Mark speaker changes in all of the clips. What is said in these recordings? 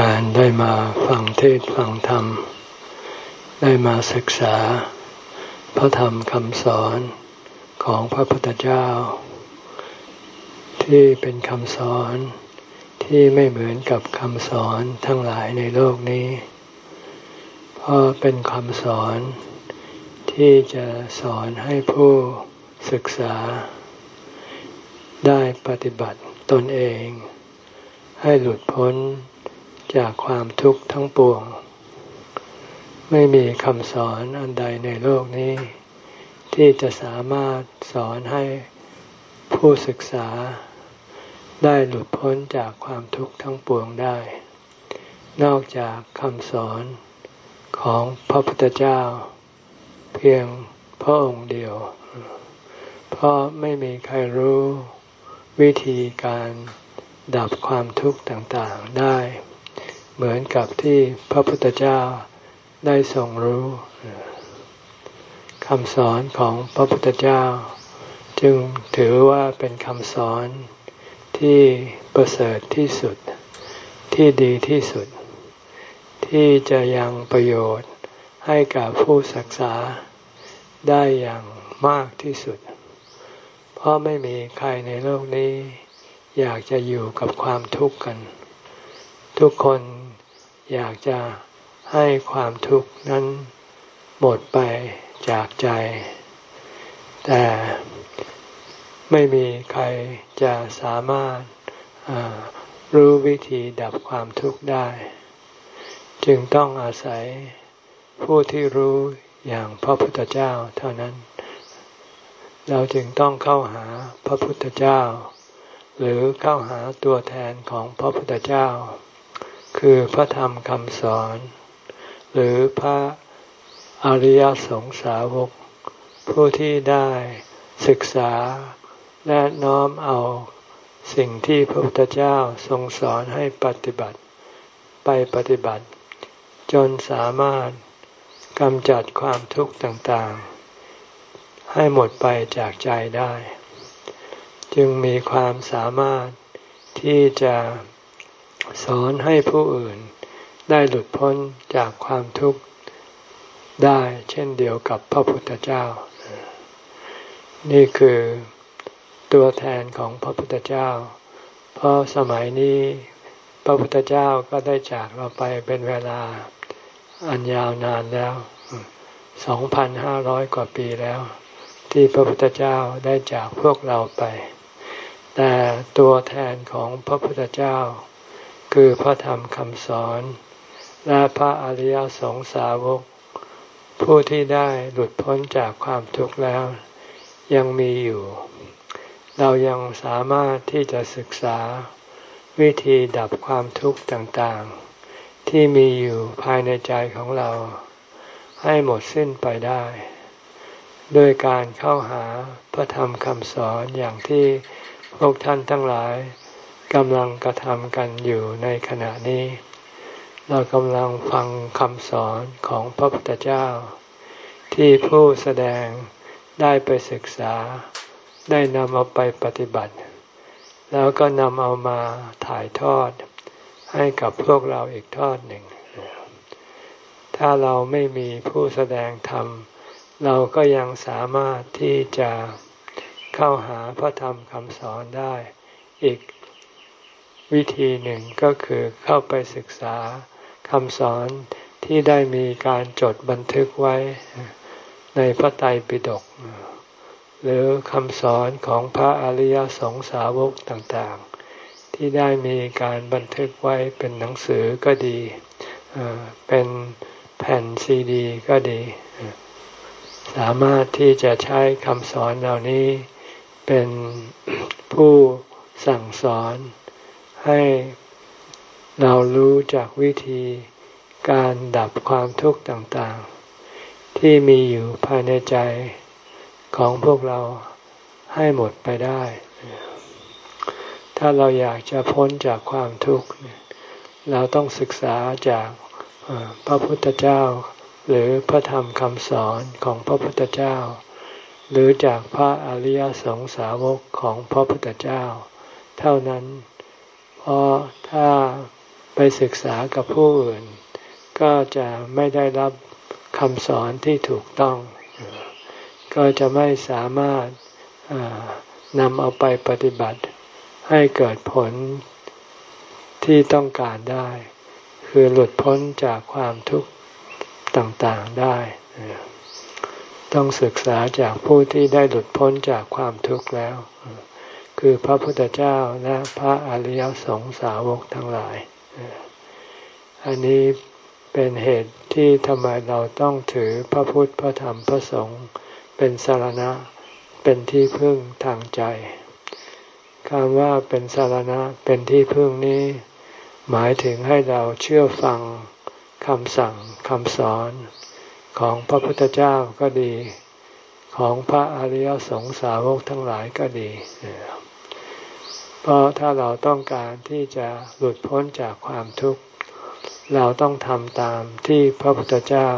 Speaker 1: การได้มาฟังเทศฟังธรรม ได้มาศึกษา พระธรรมคำสอนของพระพุทธเจ้า ที่เป็นคำสอนที่ไม่เหมือนกับคำสอนทั้งหลายในโลกนี้ เพราะเป็นคำสอนที่จะสอนให้ผู้ศึกษา ได้ปฏิบัติตนเอง ให้หลุดพ้น จากความทุกข์ทั้งปวง ไม่มีคำสอนอันใดในโลกนี้ ที่จะสามารถสอนให้ผู้ศึกษา ได้หลุดพ้นจากความทุกข์ทั้งปวงได้ นอกจากคำสอนของพระพุทธเจ้า เพียงพระองค์เดียว เพราะไม่มีใครรู้วิธีการดับความทุกข์ต่างๆได้ เหมือนกับที่พระพุทธเจ้าได้ทรงรู้คำสอนของพระพุทธเจ้า จึงถือว่าเป็นคำสอนที่ประเสริฐที่สุดที่ดีที่สุด ที่จะยังประโยชน์ให้กับผู้ศึกษาได้อย่างมากที่สุด เพราะไม่มีใครในโลกนี้ อยากจะอยู่กับความทุกข์กัน ทุกคน อยากจะให้ความทุกข์นั้นหมดไปจากใจ แต่ไม่มีใครจะสามารถรู้วิธีดับความทุกข์ได้ จึงต้องอาศัยผู้ที่รู้อย่างพระพุทธเจ้าเท่านั้น เราจึงต้องเข้าหาพระพุทธเจ้า หรือเข้าหาตัวแทนของพระพุทธเจ้า คือพระธรรมคำสอน หรือพระอริยสงสาวก ผู้ที่ได้ศึกษาและน้อมเอาสิ่งที่พระพุทธเจ้าทรงสอนให้ปฏิบัติ ไปปฏิบัติ จนสามารถกำจัดความทุกข์ต่างๆ ให้หมดไปจากใจได้ จึงมีความสามารถที่จะ สอนให้ผู้อื่นได้หลุดพ้นจากความทุกข์ได้เช่นเดียวกับพระพุทธเจ้า นี่คือตัวแทนของพระพุทธเจ้า เพราะสมัยนี้พระพุทธเจ้าก็ได้จากเราไปเป็นเวลาอันยาวนานแล้วสองพันห้าร้อยกว่าปีแล้ว ที่พระพุทธเจ้าได้จากพวกเราไป แต่ตัวแทนของพระพุทธเจ้า คือพระธรรมคำสอน และพระอริยสงสาวก ผู้ที่ได้หลุดพ้นจากความทุกข์แล้ว ยังมีอยู่ เรายังสามารถที่จะศึกษา วิธีดับความทุกข์ต่างๆ ที่มีอยู่ภายในใจของเรา ให้หมดสิ้นไปได้ด้วยการเข้าหาพระธรรมคำสอนอย่างที่พวกท่านทั้งหลาย กำลังกระทำกันอยู่ในขณะนี้ เรากำลังฟังคำสอนของพระพุทธเจ้า ที่ผู้แสดงได้ไปศึกษา ได้นำเอาไปปฏิบัติ แล้วก็นำเอามาถ่ายทอด ให้กับพวกเราอีกทอดหนึ่ง ถ้าเราไม่มีผู้แสดงธรรม เราก็ยังสามารถที่จะเข้าหาพระธรรมคำสอนได้อีก วิธีหนึ่งก็คือเข้าไปศึกษาคำสอนที่ได้มีการจดบันทึกไว้ในพระไตรปิฎกหรือคำสอนของพระอริยสงสาวกต่างๆ ที่ได้มีการบันทึกไว้เป็นหนังสือก็ดี เป็นแผ่นซีดีก็ดี สามารถที่จะใช้คำสอนเหล่านี้เป็นผู้สั่งสอน ให้เรารู้จากวิธีการดับความทุกข์ต่างๆ ที่มีอยู่ภายในใจของพวกเราให้หมดไปได้ ถ้าเราอยากจะพ้นจากความทุกข์ เราต้องศึกษาจากพระพุทธเจ้า หรือพระธรรมคำสอนของพระพุทธเจ้า หรือจากพระอริยสงสาวกของพระพุทธเจ้า เท่านั้น เพราะถ้าไปศึกษากับผู้อื่น ก็จะไม่ได้รับคำสอนที่ถูกต้อง ก็จะไม่สามารถนำเอาไปปฏิบัติให้เกิดผลที่ต้องการได้ คือหลุดพ้นจากความทุกข์ต่างๆได้ ต้องศึกษาจากผู้ที่ได้หลุดพ้นจากความทุกข์แล้ว คือพระพุทธเจ้าและพระอริยสงสาวกทั้งหลาย อันนี้เป็นเหตุที่ทำไมเราต้องถือพระพุทธพระธรรมพระสงฆ์เป็นสารณะเป็นที่พึ่งทางใจคำว่าเป็นสารณะเป็นที่พึ่งนี้ หมายถึงให้เราเชื่อฟังคำสั่งคำสอนของพระพุทธเจ้าก็ดี ของพระอริยสงสาวกทั้งหลายก็ดี เพราะถ้าเราต้องการที่จะหลุดพ้นจากความทุกข์ เราต้องทำตามที่พระพุทธเจ้า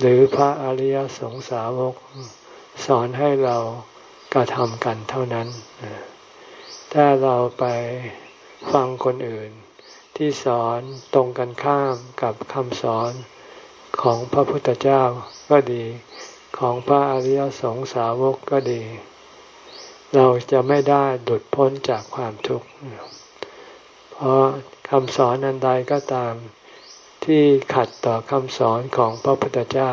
Speaker 1: หรือพระอริยสงสาวก สอนให้เรากระทำกันเท่านั้น ถ้าเราไปฟังคนอื่น ที่สอนตรงกันข้ามกับคำสอนของพระพุทธเจ้าก็ดี ของพระอริยสงสาวกก็ดี เราจะไม่ได้หลุดพ้นจากความทุกข์ เพราะคำสอนอันใดก็ตามที่ขัดต่อคำสอนของพระพุทธเจ้า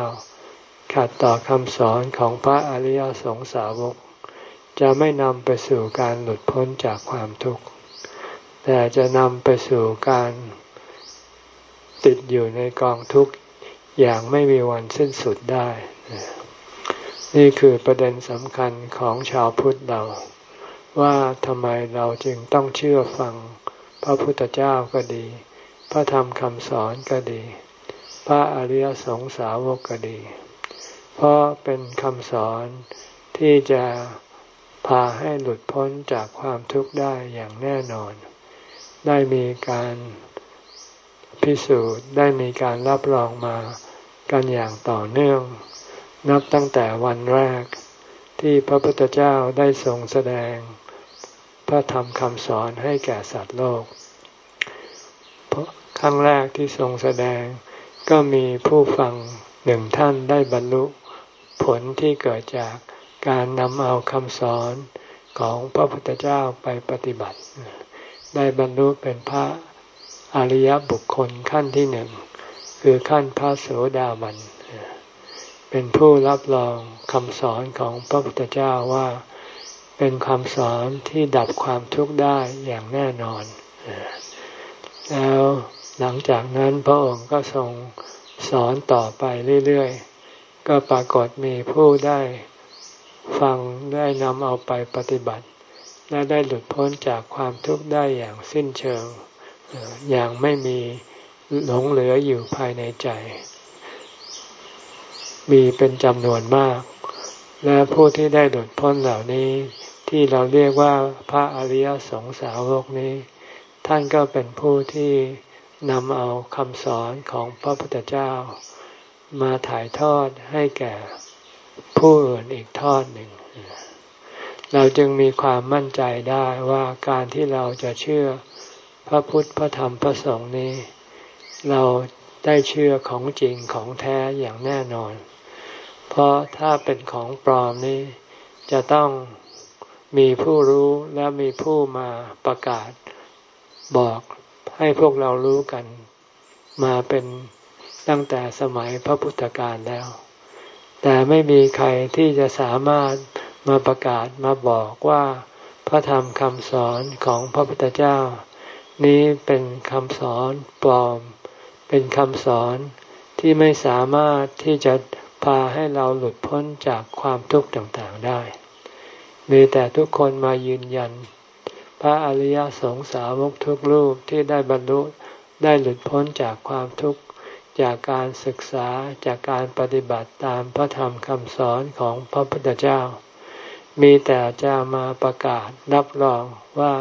Speaker 1: ขัดต่อคำสอนของพระอริยสงสาวก จะไม่นำไปสู่การหลุดพ้นจากความทุกข์ แต่จะนำไปสู่การติดอยู่ในกองทุกข์อย่างไม่มีวันสิ้นสุดได้ นี่คือประเด็นสำคัญของชาวพุทธเรา ว่าทำไมเราจึงต้องเชื่อฟัง พระพุทธเจ้าก็ดี พระธรรมคำสอนก็ดี พระอริยสงสาวกก็ดี เพราะเป็นคำสอนที่จะพาให้หลุดพ้นจากความทุกข์ได้อย่างแน่นอน ได้มีการพิสูจน์ได้มีการรับรองมากันอย่างต่อเนื่อง นับตั้งแต่วันแรกที่พระพุทธเจ้าได้ทรงแสดง พระธรรมคำสอนให้แก่สัตว์โลกครั้งแรกที่ทรงแสดงก็มีผู้ฟังหนึ่งท่านได้บรรลุผลที่เกิดจากการนำเอาคำสอนของพระพุทธเจ้าไปปฏิบัติ ได้บรรลุเป็นพระอริยบุคคลขั้นที่หนึ่ง คือขั้นพระโสดาบัน เป็นผู้รับรองคำสอนของพระพุทธเจ้าว่าเป็นคำสอนที่ดับความทุกข์ได้อย่างแน่นอน แล้วหลังจากนั้นพระองค์ก็ทรงสอนต่อไปเรื่อยๆ ก็ปรากฏมีผู้ได้ฟังได้นำเอาไปปฏิบัติ และได้หลุดพ้นจากความทุกข์ได้อย่างสิ้นเชิง อย่างไม่มีหลงเหลืออยู่ภายในใจ มีเป็นจำนวนมาก และผู้ที่ได้หลุดพ้นเหล่านี้ที่เราเรียกว่าพระอริยสงสาวกนี้ ท่านก็เป็นผู้ที่นำเอาคำสอนของพระพุทธเจ้า มาถ่ายทอดให้แก่ผู้อื่นอีกทอดหนึ่ง เราจึงมีความมั่นใจได้ว่าการที่เราจะเชื่อพระพุทธพระธรรมพระสงฆ์นี้ เราได้เชื่อของจริงของแท้อย่างแน่นอน เพราะถ้าเป็นของปลอมนี้ จะต้องมีผู้รู้และมีผู้มาประกาศบอกให้พวกเรารู้กัน มาเป็นตั้งแต่สมัยพระพุทธการแล้ว แต่ไม่มีใครที่จะสามารถมาประกาศมาบอกว่าพระธรรมคำสอนของพระพุทธเจ้า นี้เป็นคำสอนปลอม เป็นคำสอนที่ไม่สามารถที่จะ พาให้เราหลุดพ้นจากความทุกข์ต่างๆได้ มีแต่ทุกคนมายืนยัน พระอริยสงสาวกทุกรูปที่ได้บรรลุได้หลุดพ้นจากความทุกข์จากการศึกษาจากการปฏิบัติตามพระธรรมคำสอนของพระพุทธเจ้า มีแต่จะมาประกาศรับรองว่า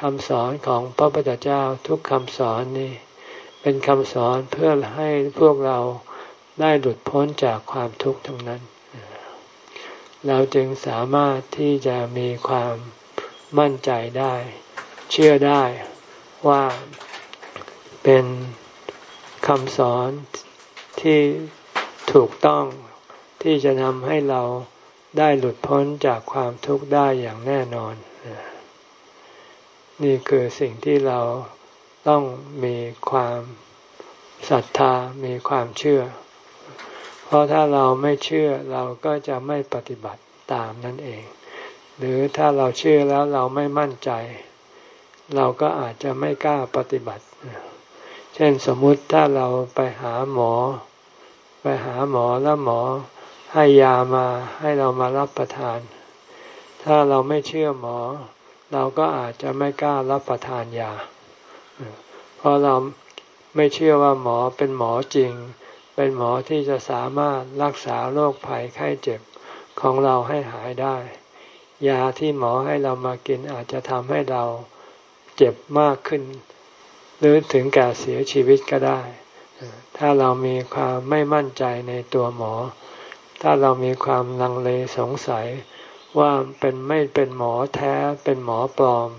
Speaker 1: คำสอนของพระพุทธเจ้าทุกคำสอนนี่เป็นคำสอนเพื่อให้พวกเรา ได้หลุดพ้นจากความทุกข์ทั้งนั้น เราจึงสามารถที่จะมีความมั่นใจได้ เชื่อได้ว่าเป็นคำสอนที่ถูกต้องที่จะนำให้เราได้หลุดพ้นจากความทุกข์ได้อย่างแน่นอน นี่คือสิ่งที่เราต้องมีความศรัทธา มีความเชื่อ เพราะถ้าเราไม่เชื่อเราก็จะไม่ปฏิบัติตามนั่นเอง หรือถ้าเราเชื่อแล้วเราไม่มั่นใจ เราก็อาจจะไม่กล้าปฏิบัติ เช่นสมมุติถ้าเราไปหาหมอ ไปหาหมอแล้วหมอให้ยามาให้เรามารับประทาน ถ้าเราไม่เชื่อหมอ เราก็อาจจะไม่กล้ารับประทานยา เพราะเราไม่เชื่อว่าหมอเป็นหมอจริง เป็นหมอที่จะสามารถรักษาโรคภัยไข้เจ็บของเราให้หายได้ ยาที่หมอให้เรามากินอาจจะทำให้เราเจ็บมากขึ้น หรือถึงแก่เสียชีวิตก็ได้ ถ้าเรามีความไม่มั่นใจในตัวหมอ ถ้าเรามีความลังเลสงสัยว่าเป็นไม่เป็นหมอแท้เป็นหมอปลอม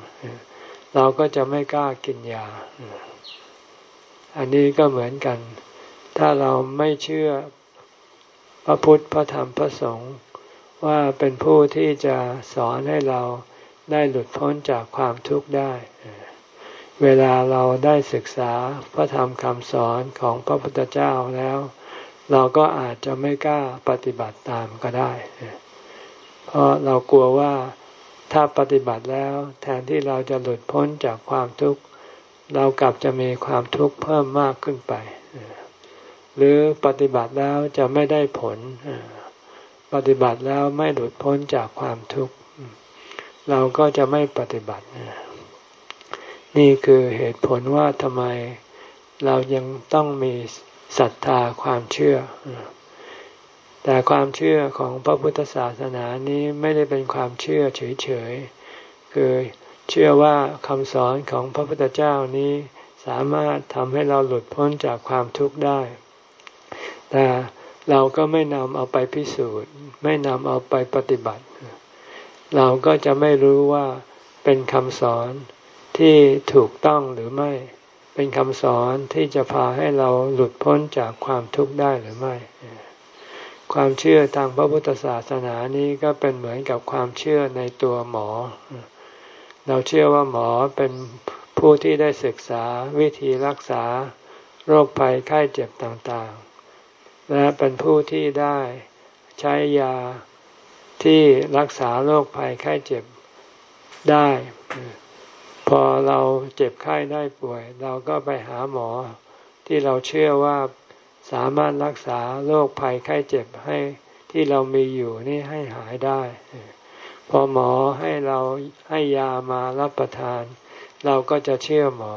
Speaker 1: เราก็จะไม่กล้ากินยา อันนี้ก็เหมือนกัน ถ้าเราไม่เชื่อพระพุทธพระธรรมพระสงฆ์ว่าเป็นผู้ที่จะสอนให้เราได้หลุดพ้นจากความทุกข์ได้ เวลาเราได้ศึกษาพระธรรมคำสอนของพระพุทธเจ้าแล้ว เราก็อาจจะไม่กล้าปฏิบัติตามก็ได้ เพราะเรากลัวว่าถ้าปฏิบัติแล้วแทนที่เราจะหลุดพ้นจากความทุกข์ เรากลับจะมีความทุกข์เพิ่มมากขึ้นไป หรือปฏิบัติแล้วจะไม่ได้ผล ปฏิบัติแล้วไม่หลุดพ้นจากความทุกข์ เราก็จะไม่ปฏิบัติ นี่คือเหตุผลว่าทำไมเรายังต้องมีศรัทธาความเชื่อ แต่ความเชื่อของพระพุทธศาสนานี้ไม่ได้เป็นความเชื่อเฉยๆ คือเชื่อว่าคำสอนของพระพุทธเจ้านี้สามารถทำให้เราหลุดพ้นจากความทุกข์ได้ แต่เราก็ไม่นำเอาไปพิสูจน์ ไม่นำเอาไปปฏิบัติ เราก็จะไม่รู้ว่าเป็นคำสอนที่ถูกต้องหรือไม่ เป็นคำสอนที่จะพาให้เราหลุดพ้นจากความทุกข์ได้หรือไม่ ความเชื่อทางพระพุทธศาสนานี้ก็เป็นเหมือนกับความเชื่อในตัวหมอ เราเชื่อว่าหมอเป็นผู้ที่ได้ศึกษาวิธีรักษาโรคภัยไข้เจ็บต่าง และเป็นผู้ที่ได้ใช้ยาที่รักษาโรคภัยไข้เจ็บได้ พอเราเจ็บไข้ได้ป่วย เราก็ไปหาหมอที่เราเชื่อว่าสามารถรักษาโรคภัยไข้เจ็บให้ที่เรามีอยู่นี่ให้หายได้ พอหมอให้เราให้ยามารับประทาน เราก็จะเชื่อหมอ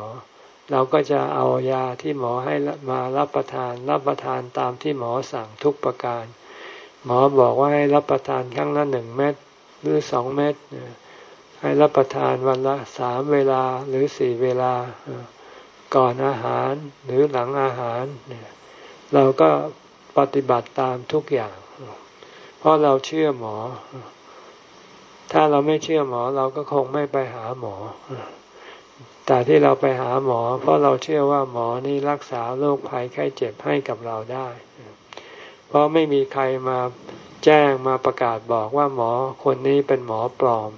Speaker 1: เราก็จะเอายาที่หมอให้มารับประทานรับประทานตามที่หมอสั่งทุกประการ หมอบอกว่าให้รับประทานครั้งละหนึ่งเม็ดหรือสองเม็ดให้รับประทานวันละสามเวลาหรือสี่เวลาก่อนอาหารหรือหลังอาหารเราก็ปฏิบัติตามทุกอย่าง เพราะเราเชื่อหมอ ถ้าเราไม่เชื่อหมอ เราก็คงไม่ไปหาหมอ แต่ที่เราไปหาหมอ เพราะเราเชื่อว่าหมอนี่รักษาโรคภัยไข้เจ็บให้กับเราได้ เพราะไม่มีใครมาแจ้งมาประกาศบอกว่าหมอคนนี้เป็นหมอปลอม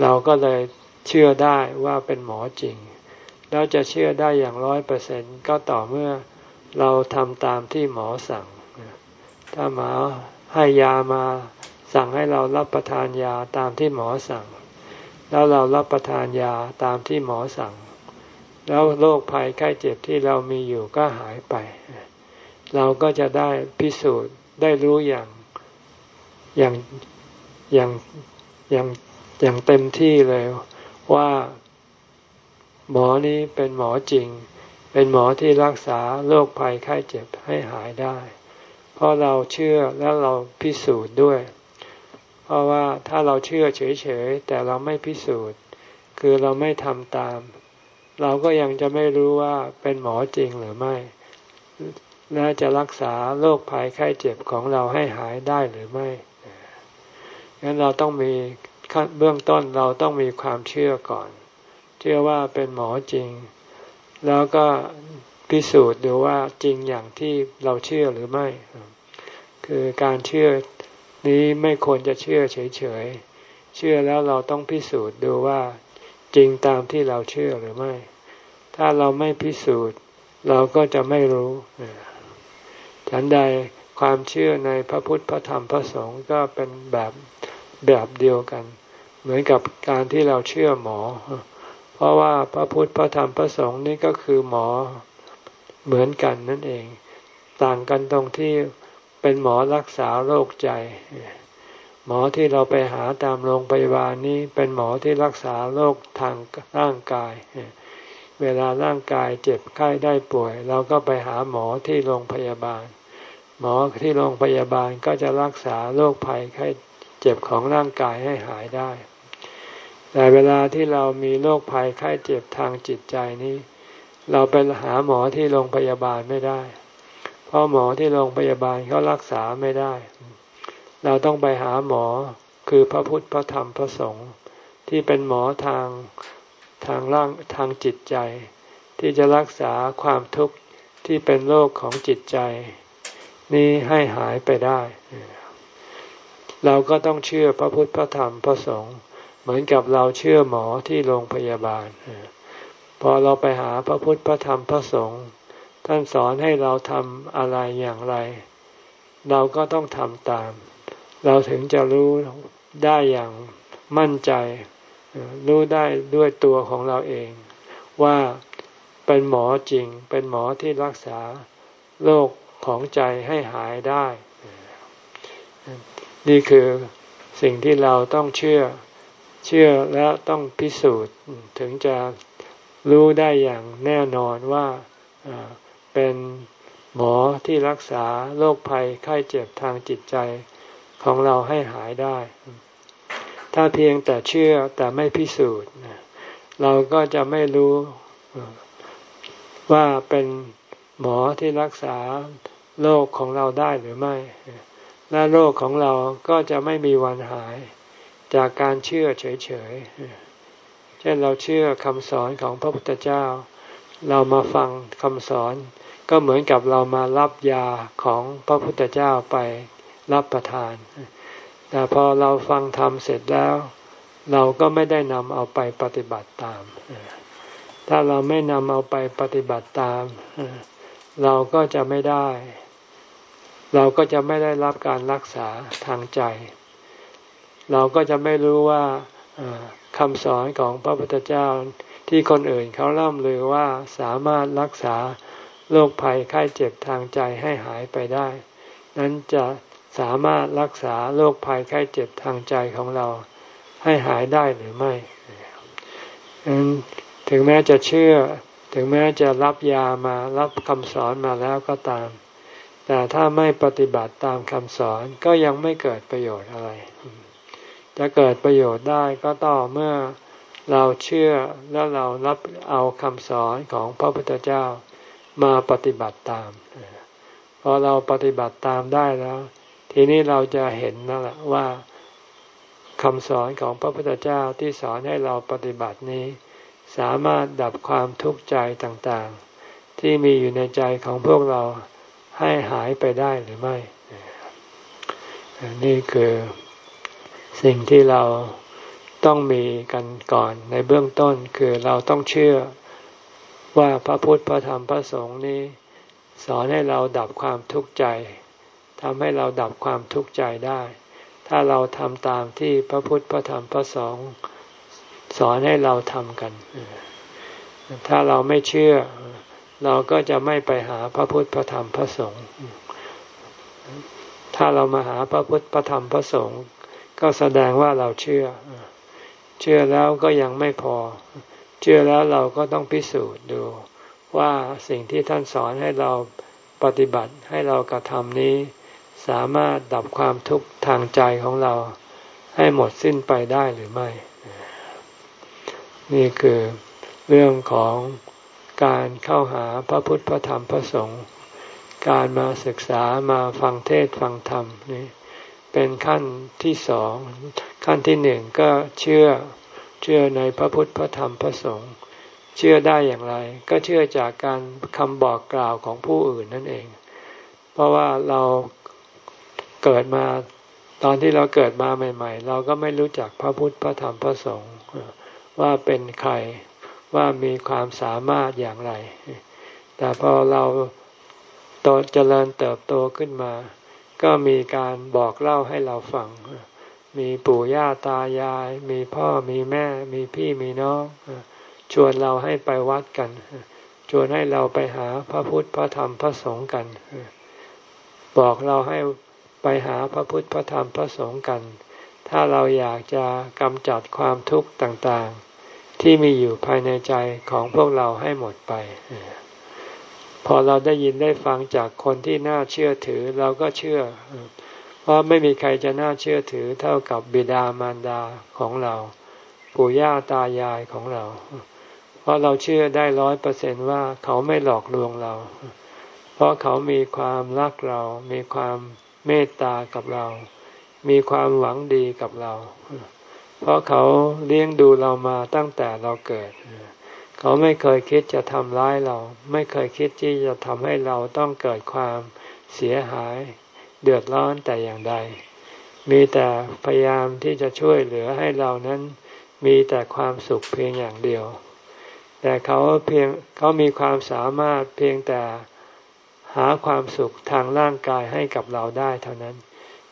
Speaker 1: เราก็เลยเชื่อได้ว่าเป็นหมอจริงเราจะเชื่อได้อย่างร้อยเปอร์เซ็นก็ต่อเมื่อเราทำตามที่หมอสั่ง ถ้าหมอให้ยามาสั่งให้เรารับประทานยาตามที่หมอสั่ง แล้วเรารับประทานยาตามที่หมอสั่ง แล้วโรคภัยไข้เจ็บที่เรามีอยู่ก็หายไป เราก็จะได้พิสูจน์ได้รู้อย่างอย่างอย่างอย่างอย่างเต็มที่เลยว่าหมอนี้เป็นหมอจริง เป็นหมอที่รักษาโรคภัยไข้เจ็บให้หายได้ เพราะเราเชื่อแล้วเราพิสูจน์ด้วย เพราะว่าถ้าเราเชื่อเฉยๆ แต่เราไม่พิสูจน์ คือเราไม่ทำตาม เราก็ยังจะไม่รู้ว่าเป็นหมอจริงหรือไม่ และจะรักษาโรคภัยไข้เจ็บของเราให้หายได้หรือไม่งั้นเราต้องมีเบื้องต้นเราต้องมีความเชื่อก่อน เชื่อว่าเป็นหมอจริง แล้วก็พิสูจน์ดูว่าจริงอย่างที่เราเชื่อหรือไม่ คือการเชื่อ นี้ไม่ควรจะเชื่อเฉยๆ เชื่อแล้วเราต้องพิสูจน์ดูว่าจริงตามที่เราเชื่อหรือไม่ ถ้าเราไม่พิสูจน์ เราก็จะไม่รู้ฉันใดความเชื่อในพระพุทธพระธรรมพระสงฆ์ก็เป็นแบบแบบเดียวกัน เหมือนกับการที่เราเชื่อหมอ เพราะว่าพระพุทธพระธรรมพระสงฆ์นี่ก็คือหมอเหมือนกันนั่นเอง ต่างกันตรงที่ เป็นหมอรักษาโรคใจ หมอที่เราไปหาตามโรงพยาบาลนี้เป็นหมอที่รักษาโรคทางร่างกาย เวลาร่างกายเจ็บไข้ได้ป่วย เราก็ไปหาหมอที่โรงพยาบาล หมอที่โรงพยาบาลก็จะรักษาโรคภัยไข้เจ็บของร่างกายให้หายได้ แต่เวลาที่เรามีโรคภัยไข้เจ็บทางจิตใจนี้ เราไปหาหมอที่โรงพยาบาลไม่ได้ เพราะหมอที่โรงพยาบาลเขารักษาไม่ได้ เราต้องไปหาหมอคือพระพุทธพระธรรมพระสงฆ์ที่เป็นหมอทางทางร่างทางจิตใจ ที่จะรักษาความทุกข์ที่เป็นโรคของจิตใจ นี้ให้หายไปได้ เราก็ต้องเชื่อพระพุทธพระธรรมพระสงฆ์เหมือนกับเราเชื่อหมอที่โรงพยาบาลพอเราไปหาพระพุทธพระธรรมพระสงฆ์ ท่านสอนให้เราทำอะไรอย่างไร เราก็ต้องทำตาม เราถึงจะรู้ได้อย่างมั่นใจ รู้ได้ด้วยตัวของเราเอง ว่าเป็นหมอจริง เป็นหมอที่รักษาโรคของใจให้หายได้ นี่คือสิ่งที่เราต้องเชื่อ เชื่อแล้วต้องพิสูจน์ถึงจะรู้ได้อย่างแน่นอนว่า เป็นหมอที่รักษาโรคภัยไข้เจ็บทางจิตใจของเราให้หายได้ ถ้าเพียงแต่เชื่อแต่ไม่พิสูจน์เราก็จะไม่รู้ว่าเป็นหมอที่รักษาโรคของเราได้หรือไม่ และโรคของเราก็จะไม่มีวันหายจากการเชื่อเฉยๆ เช่นเราเชื่อคำสอนของพระพุทธเจ้า เรามาฟังคำสอน ก็เหมือนกับเรามารับยาของพระพุทธเจ้าไปรับประทาน แต่พอเราฟังธรรมเสร็จแล้ว เราก็ไม่ได้นำเอาไปปฏิบัติตาม ถ้าเราไม่นำเอาไปปฏิบัติตาม เราก็จะไม่ได้ เราก็จะไม่ได้รับการรักษาทางใจ เราก็จะไม่รู้ว่าคำสอนของพระพุทธเจ้า ที่คนอื่นเขาเล่าลือว่าสามารถรักษาโรคภัยไข้เจ็บทางใจให้หายไปได้ นั้นจะสามารถรักษาโรคภัยไข้เจ็บทางใจของเราให้หายได้หรือไม่นั้นถึงแม้จะเชื่อ ถึงแม้จะรับยามารับคำสอนมาแล้วก็ตาม แต่ถ้าไม่ปฏิบัติตามคำสอนก็ยังไม่เกิดประโยชน์อะไร จะเกิดประโยชน์ได้ก็ต่อเมื่อ เราเชื่อแล้วเรารับเอาคำสอนของพระพุทธเจ้ามาปฏิบัติตาม พอเราปฏิบัติตามได้แล้ว ทีนี้เราจะเห็นนั่นแหละว่าคำสอนของพระพุทธเจ้าที่สอนให้เราปฏิบัตินี้ สามารถดับความทุกข์ใจต่างๆ ที่มีอยู่ในใจของพวกเราให้หายไปได้หรือไม่ นี่คือสิ่งที่เรา ต้องมีกันก่อนในเบื้องต้นคือเราต้องเชื่อว่าพระพุทธพระธรรมพระสงฆ์นี้ สอนให้เราดับความทุกข์ใจทำให้เราดับความทุกข์ใจได้ ถ้าเราทำตามที่พระพุทธพระธรรมพระสงฆ์สอนให้เราทำกัน ถ้าเราไม่เชื่อ เราก็จะไม่ไปหาพระพุทธพระธรรมพระสงฆ์ถ้าเรามาหาพระพุทธพระธรรมพระสงฆ์ก็แสดงว่าเราเชื่อ เชื่อแล้วก็ยังไม่พอ เชื่อแล้วเราก็ต้องพิสูจน์ดู ว่าสิ่งที่ท่านสอนให้เราปฏิบัติให้เรากระทำนี้ สามารถดับความทุกข์ทางใจของเราให้หมดสิ้นไปได้หรือไม่ นี่คือเรื่องของการเข้าหาพระพุทธพระธรรมพระสงฆ์การมาศึกษามาฟังเทศฟังธรรมนี่เป็นขั้นที่สอง ขั้นที่หนึ่งก็เชื่อเชื่อในพระพุทธพระธรรมพระสงฆ์เชื่อได้อย่างไร ก็เชื่อจากการคำบอกกล่าวของผู้อื่นนั่นเอง เพราะว่าเราเกิดมาตอนที่เราเกิดมาใหม่ ๆ เราก็ไม่รู้จักพระพุทธพระธรรมพระสงฆ์ว่าเป็นใครว่ามีความสามารถอย่างไร แต่พอเราโตเจริญเติบโตขึ้นมา ก็มีการบอกเล่าให้เราฟัง มีปู่ย่าตายาย มีพ่อมีแม่ มีพี่มีน้องชวนเราให้ไปวัดกัน ชวนให้เราไปหาพระพุทธพระธรรมพระสงฆ์กัน บอกเราให้ไปหาพระพุทธพระธรรมพระสงฆ์กัน ถ้าเราอยากจะกำจัดความทุกข์ต่างๆ ที่มีอยู่ภายในใจของพวกเราให้หมดไป พอเราได้ยินได้ฟังจากคนที่น่าเชื่อถือเราก็เชื่อ ราะไม่มีใครจะน่าเชื่อถือเท่ากับบิดามารดาของเรา ปู่ย่าตายายของเรา เพราะเราเชื่อได้ร้อยเปอร์เซนว่าเขาไม่หลอกลวงเรา เพราะเขามีความรักเรา มีความเมตตากับเรา มีความหวังดีกับเรา เพราะเขาเลี้ยงดูเรามาตั้งแต่เราเกิด เขาไม่เคยคิดจะทำร้ายเรา ไม่เคยคิดที่จะทำให้เราต้องเกิดความเสียหาย เดือดร้อนแต่อย่างใด มีแต่พยายามที่จะช่วยเหลือให้เรานั้นมีแต่ความสุขเพียงอย่างเดียว แต่เขาเพียงเขามีความสามารถเพียงแต่หาความสุขทางร่างกายให้กับเราได้เท่านั้น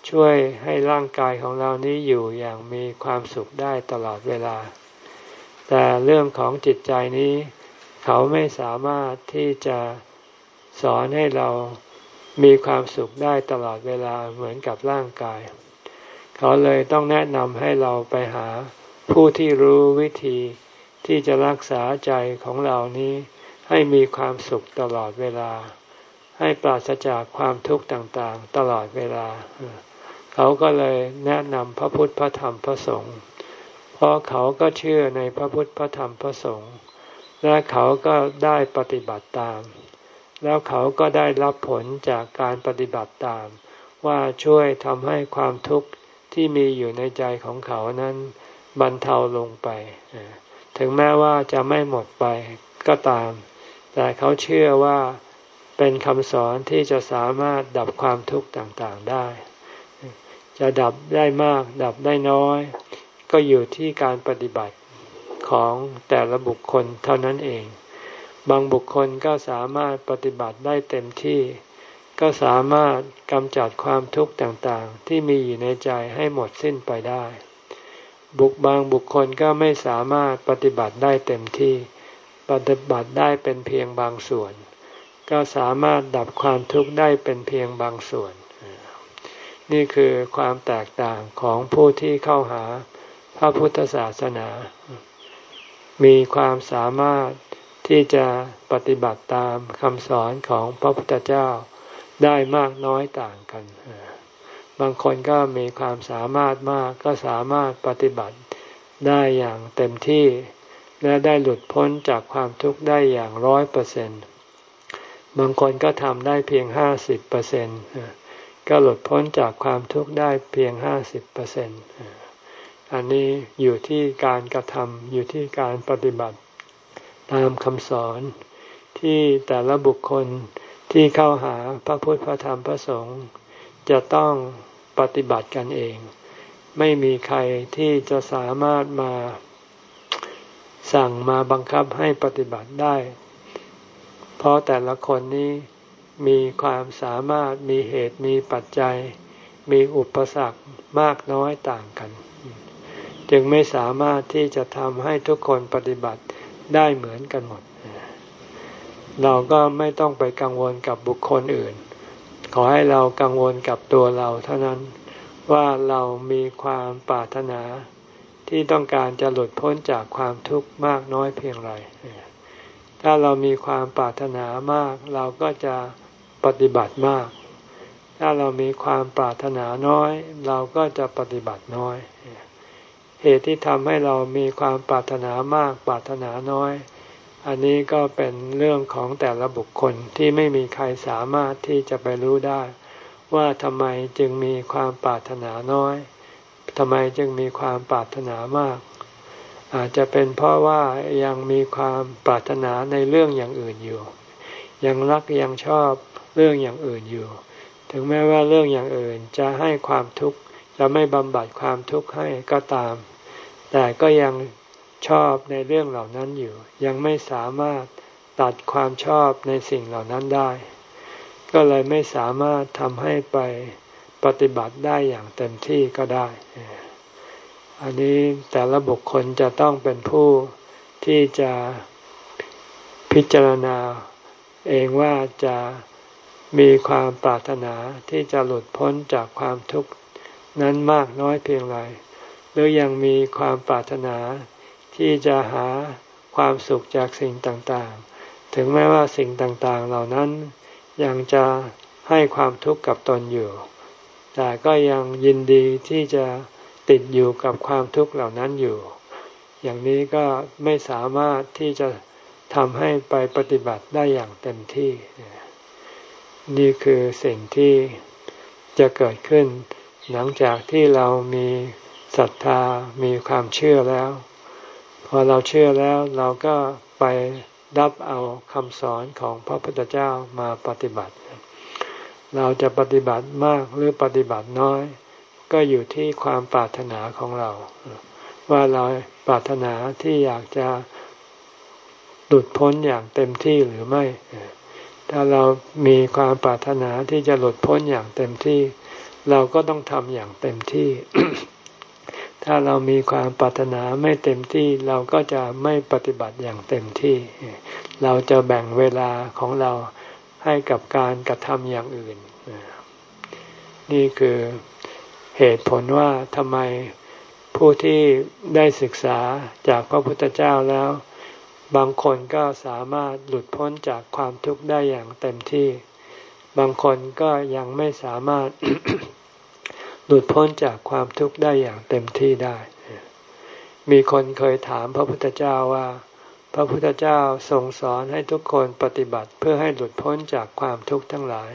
Speaker 1: ช่วยให้ร่างกายของเรานี้อยู่อย่างมีความสุขได้ตลอดเวลา แต่เรื่องของจิตใจนี้ เขาไม่สามารถที่จะสอนให้เรา มีความสุขได้ตลอดเวลาเหมือนกับร่างกาย เขาเลยต้องแนะนำให้เราไปหาผู้ที่รู้วิธีที่จะรักษาใจของเรานี้ ให้มีความสุขตลอดเวลา ให้ปราศจากความทุกข์ต่างๆ ตลอดเวลา เขาก็เลยแนะนำพระพุทธพระธรรมพระสงฆ์เพราะเขาก็เชื่อในพระพุทธพระธรรมพระสงฆ์และเขาก็ได้ปฏิบัติตาม แล้วเขาก็ได้รับผลจากการปฏิบัติตาม ว่าช่วยทำให้ความทุกข์ที่มีอยู่ในใจของเขานั้นบรรเทาลงไป ถึงแม้ว่าจะไม่หมดไปก็ตาม แต่เขาเชื่อว่าเป็นคำสอนที่จะสามารถดับความทุกข์ต่างๆได้ จะดับได้มาก ดับได้น้อย ก็อยู่ที่การปฏิบัติของแต่ละบุคคลเท่านั้นเอง บางบุคคลก็สามารถปฏิบัติได้เต็มที่ ก็สามารถกำจัดความทุกข์ต่างๆ ที่มีอยู่ในใจให้หมดสิ้นไปได้ บุคบางบุคคลก็ไม่สามารถปฏิบัติได้เต็มที่ ปฏิบัติได้เป็นเพียงบางส่วน ก็สามารถดับความทุกข์ได้เป็นเพียงบางส่วน นี่คือความแตกต่างของผู้ที่เข้าหาพระพุทธศาสนา มีความสามารถ ที่จะปฏิบัติตามคำสอนของพระพุทธเจ้าได้มากน้อยต่างกัน บางคนก็มีความสามารถมากก็สามารถปฏิบัติได้อย่างเต็มที่ และได้หลุดพ้นจากความทุกข์ได้อย่างร้อยเปอร์เซ็นต์บางคนก็ทำได้เพียงห้าสิบเปอร์เซ็นก็หลุดพ้นจากความทุกข์ได้เพียงห้าสิบเปอร์เซ็นอันนี้อยู่ที่การกระทำอยู่ที่การปฏิบัติ ตามคำสอนที่แต่ละบุคคลที่เข้าหาพระพุทธพระธรรมพระสงฆ์จะต้องปฏิบัติกันเอง ไม่มีใครที่จะสามารถมาสั่งมาบังคับให้ปฏิบัติได้ เพราะแต่ละคนนี้มีความสามารถมีเหตุมีปัจจัย มีอุปสรรคมากน้อยต่างกัน จึงไม่สามารถที่จะทำให้ทุกคนปฏิบัติ ได้เหมือนกันหมด เราก็ไม่ต้องไปกังวลกับบุคคลอื่น ขอให้เรากังวลกับตัวเราเท่านั้นว่าเรามีความปรารถนาที่ต้องการจะหลุดพ้นจากความทุกข์มากน้อยเพียงไร ถ้าเรามีความปรารถนามาก เราก็จะปฏิบัติมาก ถ้าเรามีความปรารถนาน้อย เราก็จะปฏิบัติน้อย เหตุที่ทำให้เรามีความปรารถนามากปรารถนาน้อย อันนี้ก็เป็นเรื่องของแต่ละบุคคลที่ไม่มีใครสามารถที่จะไปรู้ได้ ว่าทำไมจึงมีความปรารถนาน้อยทำไมจึงมีความปรารถนามาก อาจจะเป็นเพราะว่ายังมีความปรารถนาในเรื่องอย่างอื่นอยู่ ยังรักยังชอบเรื่องอย่างอื่นอยู่ ถึงแม้ว่าเรื่องอย่างอื่นจะให้ความทุกข์ จะไม่บำบัดความทุกข์ให้ก็ตาม แต่ก็ยังชอบในเรื่องเหล่านั้นอยู่ ยังไม่สามารถตัดความชอบในสิ่งเหล่านั้นได้ ก็เลยไม่สามารถทำให้ไปปฏิบัติได้อย่างเต็มที่ก็ได้ อันนี้แต่ละบุคคลจะต้องเป็นผู้ที่จะพิจารณาเองว่าจะมีความปรารถนาที่จะหลุดพ้นจากความทุกข์ นั้นมากน้อยเพียงไรหรือยังมีความปรารถนาที่จะหาความสุขจากสิ่งต่างๆ ถึงแม้ว่าสิ่งต่างๆเหล่านั้นยังจะให้ความทุกข์กับตนอยู่ แต่ก็ยังยินดีที่จะติดอยู่กับความทุกข์เหล่านั้นอยู่ อย่างนี้ก็ไม่สามารถที่จะทำให้ไปปฏิบัติได้อย่างเต็มที่ นี่คือสิ่งที่จะเกิดขึ้น หลังจากที่เรามีศรัทธามีความเชื่อแล้ว พอเราเชื่อแล้วเราก็ไปรับเอาคำสอนของพระพุทธเจ้ามาปฏิบัติ เราจะปฏิบัติมากหรือปฏิบัติน้อย ก็อยู่ที่ความปรารถนาของเรา ว่าเราปรารถนาที่อยากจะหลุดพ้นอย่างเต็มที่หรือไม่ ถ้าเรามีความปรารถนาที่จะหลุดพ้นอย่างเต็มที่ เราก็ต้องทำอย่างเต็มที่ ถ้าเรามีความปรารถนาไม่เต็มที่เราก็จะไม่ปฏิบัติอย่างเต็มที่ เราจะแบ่งเวลาของเราให้กับการกระทำอย่างอื่น นี่คือเหตุผลว่าทำไมผู้ที่ได้ศึกษาจากพระพุทธเจ้าแล้ว บางคนก็สามารถหลุดพ้นจากความทุกข์ได้อย่างเต็มที่ บางคนก็ยังไม่สามารถหลุดพ้นจากความทุกข์ได้อย่างเต็มที่ได้ มีคนเคยถามพระพุทธเจ้าว่า พระพุทธเจ้าทรงสอนให้ทุกคนปฏิบัติเพื่อให้หลุดพ้นจากความทุกข์ทั้งหลาย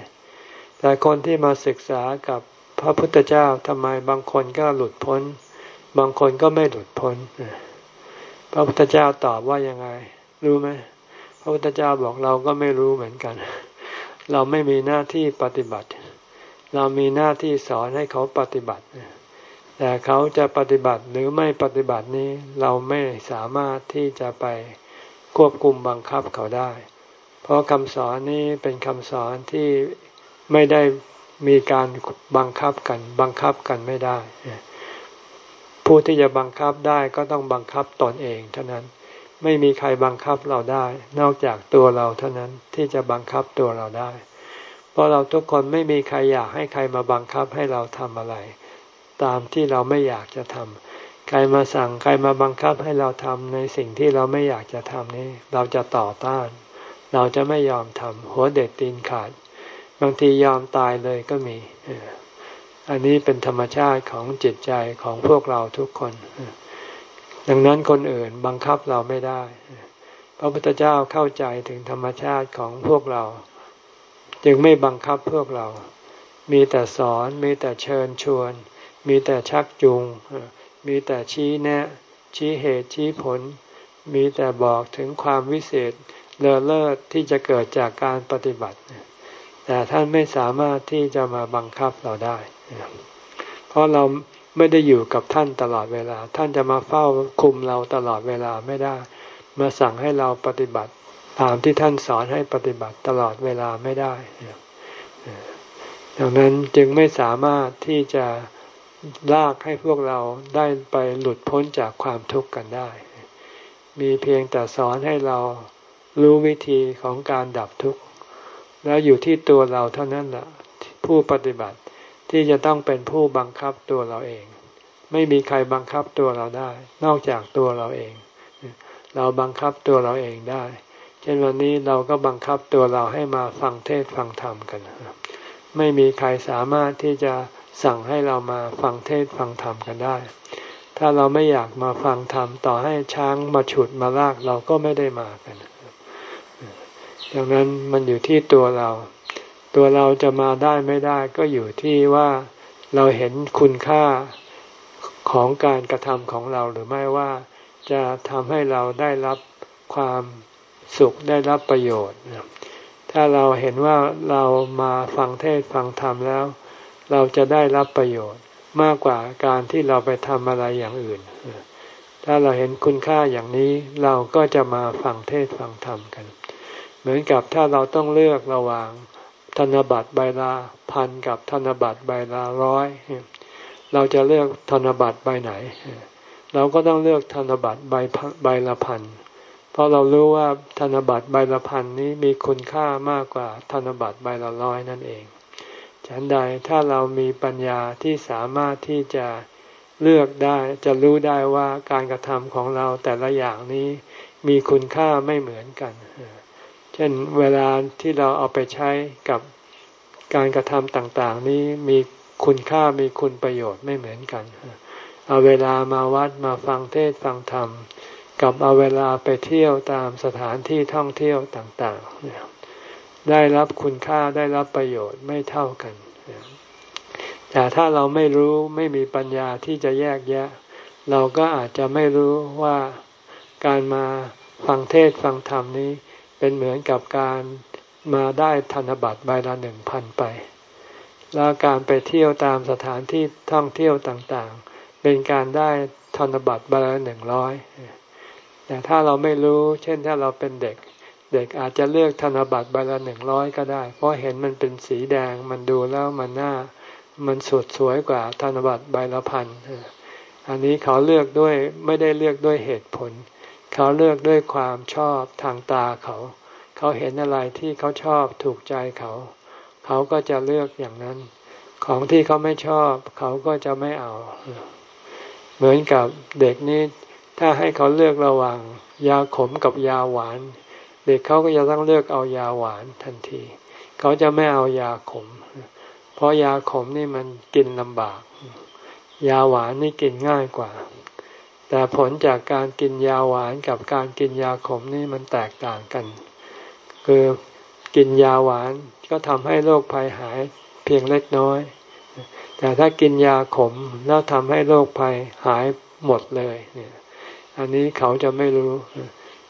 Speaker 1: แต่คนที่มาศึกษากับพระพุทธเจ้าทำไมบางคนก็หลุดพ้น บางคนก็ไม่หลุดพ้น พระพุทธเจ้าตอบว่ายังไง รู้ไหมพระพุทธเจ้าบอกเราก็ไม่รู้เหมือนกัน เราไม่มีหน้าที่ปฏิบัติ เรามีหน้าที่สอนให้เขาปฏิบัติ แต่เขาจะปฏิบัติหรือไม่ปฏิบัตินี้ เราไม่สามารถที่จะไปควบคุมบังคับเขาได้ เพราะคำสอนนี้เป็นคำสอนที่ไม่ได้มีการบังคับกัน บังคับกันไม่ได้ ผู้ที่จะบังคับได้ก็ต้องบังคับตนเองเท่านั้น ไม่มีใครบังคับเราได้ นอกจากตัวเราเท่านั้นที่จะบังคับตัวเราได้ เพราะเราทุกคนไม่มีใครอยากให้ใครมาบังคับให้เราทำอะไร ตามที่เราไม่อยากจะทำใครมาสั่งใครมาบังคับให้เราทำในสิ่งที่เราไม่อยากจะทำนี้ เราจะต่อต้าน เราจะไม่ยอมทำหัวเด็ดตีนขาด บางทียอมตายเลยก็มีอันนี้เป็นธรรมชาติของจิตใจของพวกเราทุกคน ดังนั้นคนอื่นบังคับเราไม่ได้ พระพุทธเจ้าเข้าใจถึงธรรมชาติของพวกเรา จึงไม่บังคับพวกเรา มีแต่สอนมีแต่เชิญชวน มีแต่ชักจูง มีแต่ชี้แนะ ชี้เหตุชี้ผล มีแต่บอกถึงความวิเศษเลอเลิศที่จะเกิดจากการปฏิบัติ แต่ท่านไม่สามารถที่จะมาบังคับเราได้ เพราะเรา ไม่ได้อยู่กับท่านตลอดเวลา ท่านจะมาเฝ้าคุมเราตลอดเวลาไม่ได้ มาสั่งให้เราปฏิบัติ ตามที่ท่านสอนให้ปฏิบัติตลอดเวลาไม่ได้ดังนั้นจึงไม่สามารถที่จะลากให้พวกเราได้ไปหลุดพ้นจากความทุกข์กันได้ มีเพียงแต่สอนให้เรารู้วิธีของการดับทุกข์ แล้วอยู่ที่ตัวเราเท่านั้นแหละผู้ปฏิบัติ ที่จะต้องเป็นผู้บังคับตัวเราเอง ไม่มีใครบังคับตัวเราได้ นอกจากตัวเราเอง เราบังคับตัวเราเองได้ เช่นวันนี้เราก็บังคับตัวเราให้มาฟังเทศฟังธรรมกัน ไม่มีใครสามารถที่จะสั่งให้เรามาฟังเทศฟังธรรมกันได้ ถ้าเราไม่อยากมาฟังธรรมต่อให้ช้างมาฉุดมาลากเราก็ไม่ได้มากันดังนั้นมันอยู่ที่ตัวเรา ตัวเราจะมาได้ไม่ได้ก็อยู่ที่ว่าเราเห็นคุณค่าของการกระทำของเราหรือไม่ว่าจะทำให้เราได้รับความสุขได้รับประโยชน์ ถ้าเราเห็นว่าเรามาฟังเทศฟังธรรมแล้ว เราจะได้รับประโยชน์มากกว่าการที่เราไปทำอะไรอย่างอื่น ถ้าเราเห็นคุณค่าอย่างนี้เราก็จะมาฟังเทศฟังธรรมกัน เหมือนกับถ้าเราต้องเลือกระหว่าง ธนบัตรใบละพันกับธนบัตรใบละร้อยเราจะเลือกธนบัตรใบไหน เราก็ต้องเลือกธนบัตรใบใบละพันเพราะเรารู้ว่าธนบัตรใบละพันนี้มีคุณค่ามากกว่าธนบัตรใบละร้อยนั่นเอง ฉันใดถ้าเรามีปัญญาที่สามารถที่จะเลือกได้จะรู้ได้ว่าการกระทำของเราแต่ละอย่างนี้มีคุณค่าไม่เหมือนกันเช่นเวลาที่เราเอาไปใช้กับการกระทำต่างๆ นี้มีคุณค่ามีคุณประโยชน์ไม่เหมือนกัน เอาเวลามาวัดมาฟังเทศฟังธรรม กับเอาเวลาไปเที่ยวตามสถานที่ท่องเที่ยวต่างๆ ได้รับคุณค่าได้รับประโยชน์ไม่เท่ากัน แต่ถ้าเราไม่รู้ไม่มีปัญญาที่จะแยกแยะ เราก็อาจจะไม่รู้ว่าการมาฟังเทศฟังธรรมนี้ เป็นเหมือนกับการมาได้ธนบัตรใบละหนึ่งพันไป แล้วการไปเที่ยวตามสถานที่ท่องเที่ยวต่างๆ เป็นการได้ธนบัตรใบละหนึ่งร้อยแต่ถ้าเราไม่รู้ เช่นถ้าเราเป็นเด็ก เด็กอาจจะเลือกธนบัตรใบละหนึ่งร้อยก็ได้ เพราะเห็นมันเป็นสีแดงมันดูแล้วมันน่า มันสดสวยกว่าธนบัตรใบละพันอันนี้เขาเลือกด้วยไม่ได้เลือกด้วยเหตุผลเเขาเลือกด้วยความชอบทางตาเขา เขาเห็นอะไรที่เขาชอบถูกใจเขา เขาก็จะเลือกอย่างนั้น ของที่เขาไม่ชอบ เขาก็จะไม่เอา เหมือนกับเด็กนี่ถ้าให้เขาเลือกระหว่างยาขมกับยาหวาน เด็กเขาก็จะต้องเลือกเอายาหวานทันที เขาจะไม่เอายาขม เพราะยาขมนี่มันกินลำบาก ยาหวานนี่กินง่ายกว่า แต่ผลจากการกินยาหวานกับการกินยาขมนี่มันแตกต่างกัน คือกินยาหวานก็ทำให้โรคภัยหายเพียงเล็กน้อย แต่ถ้ากินยาขมแล้วทำให้โรคภัยหายหมดเลยเนี่ยอันนี้เขาจะไม่รู้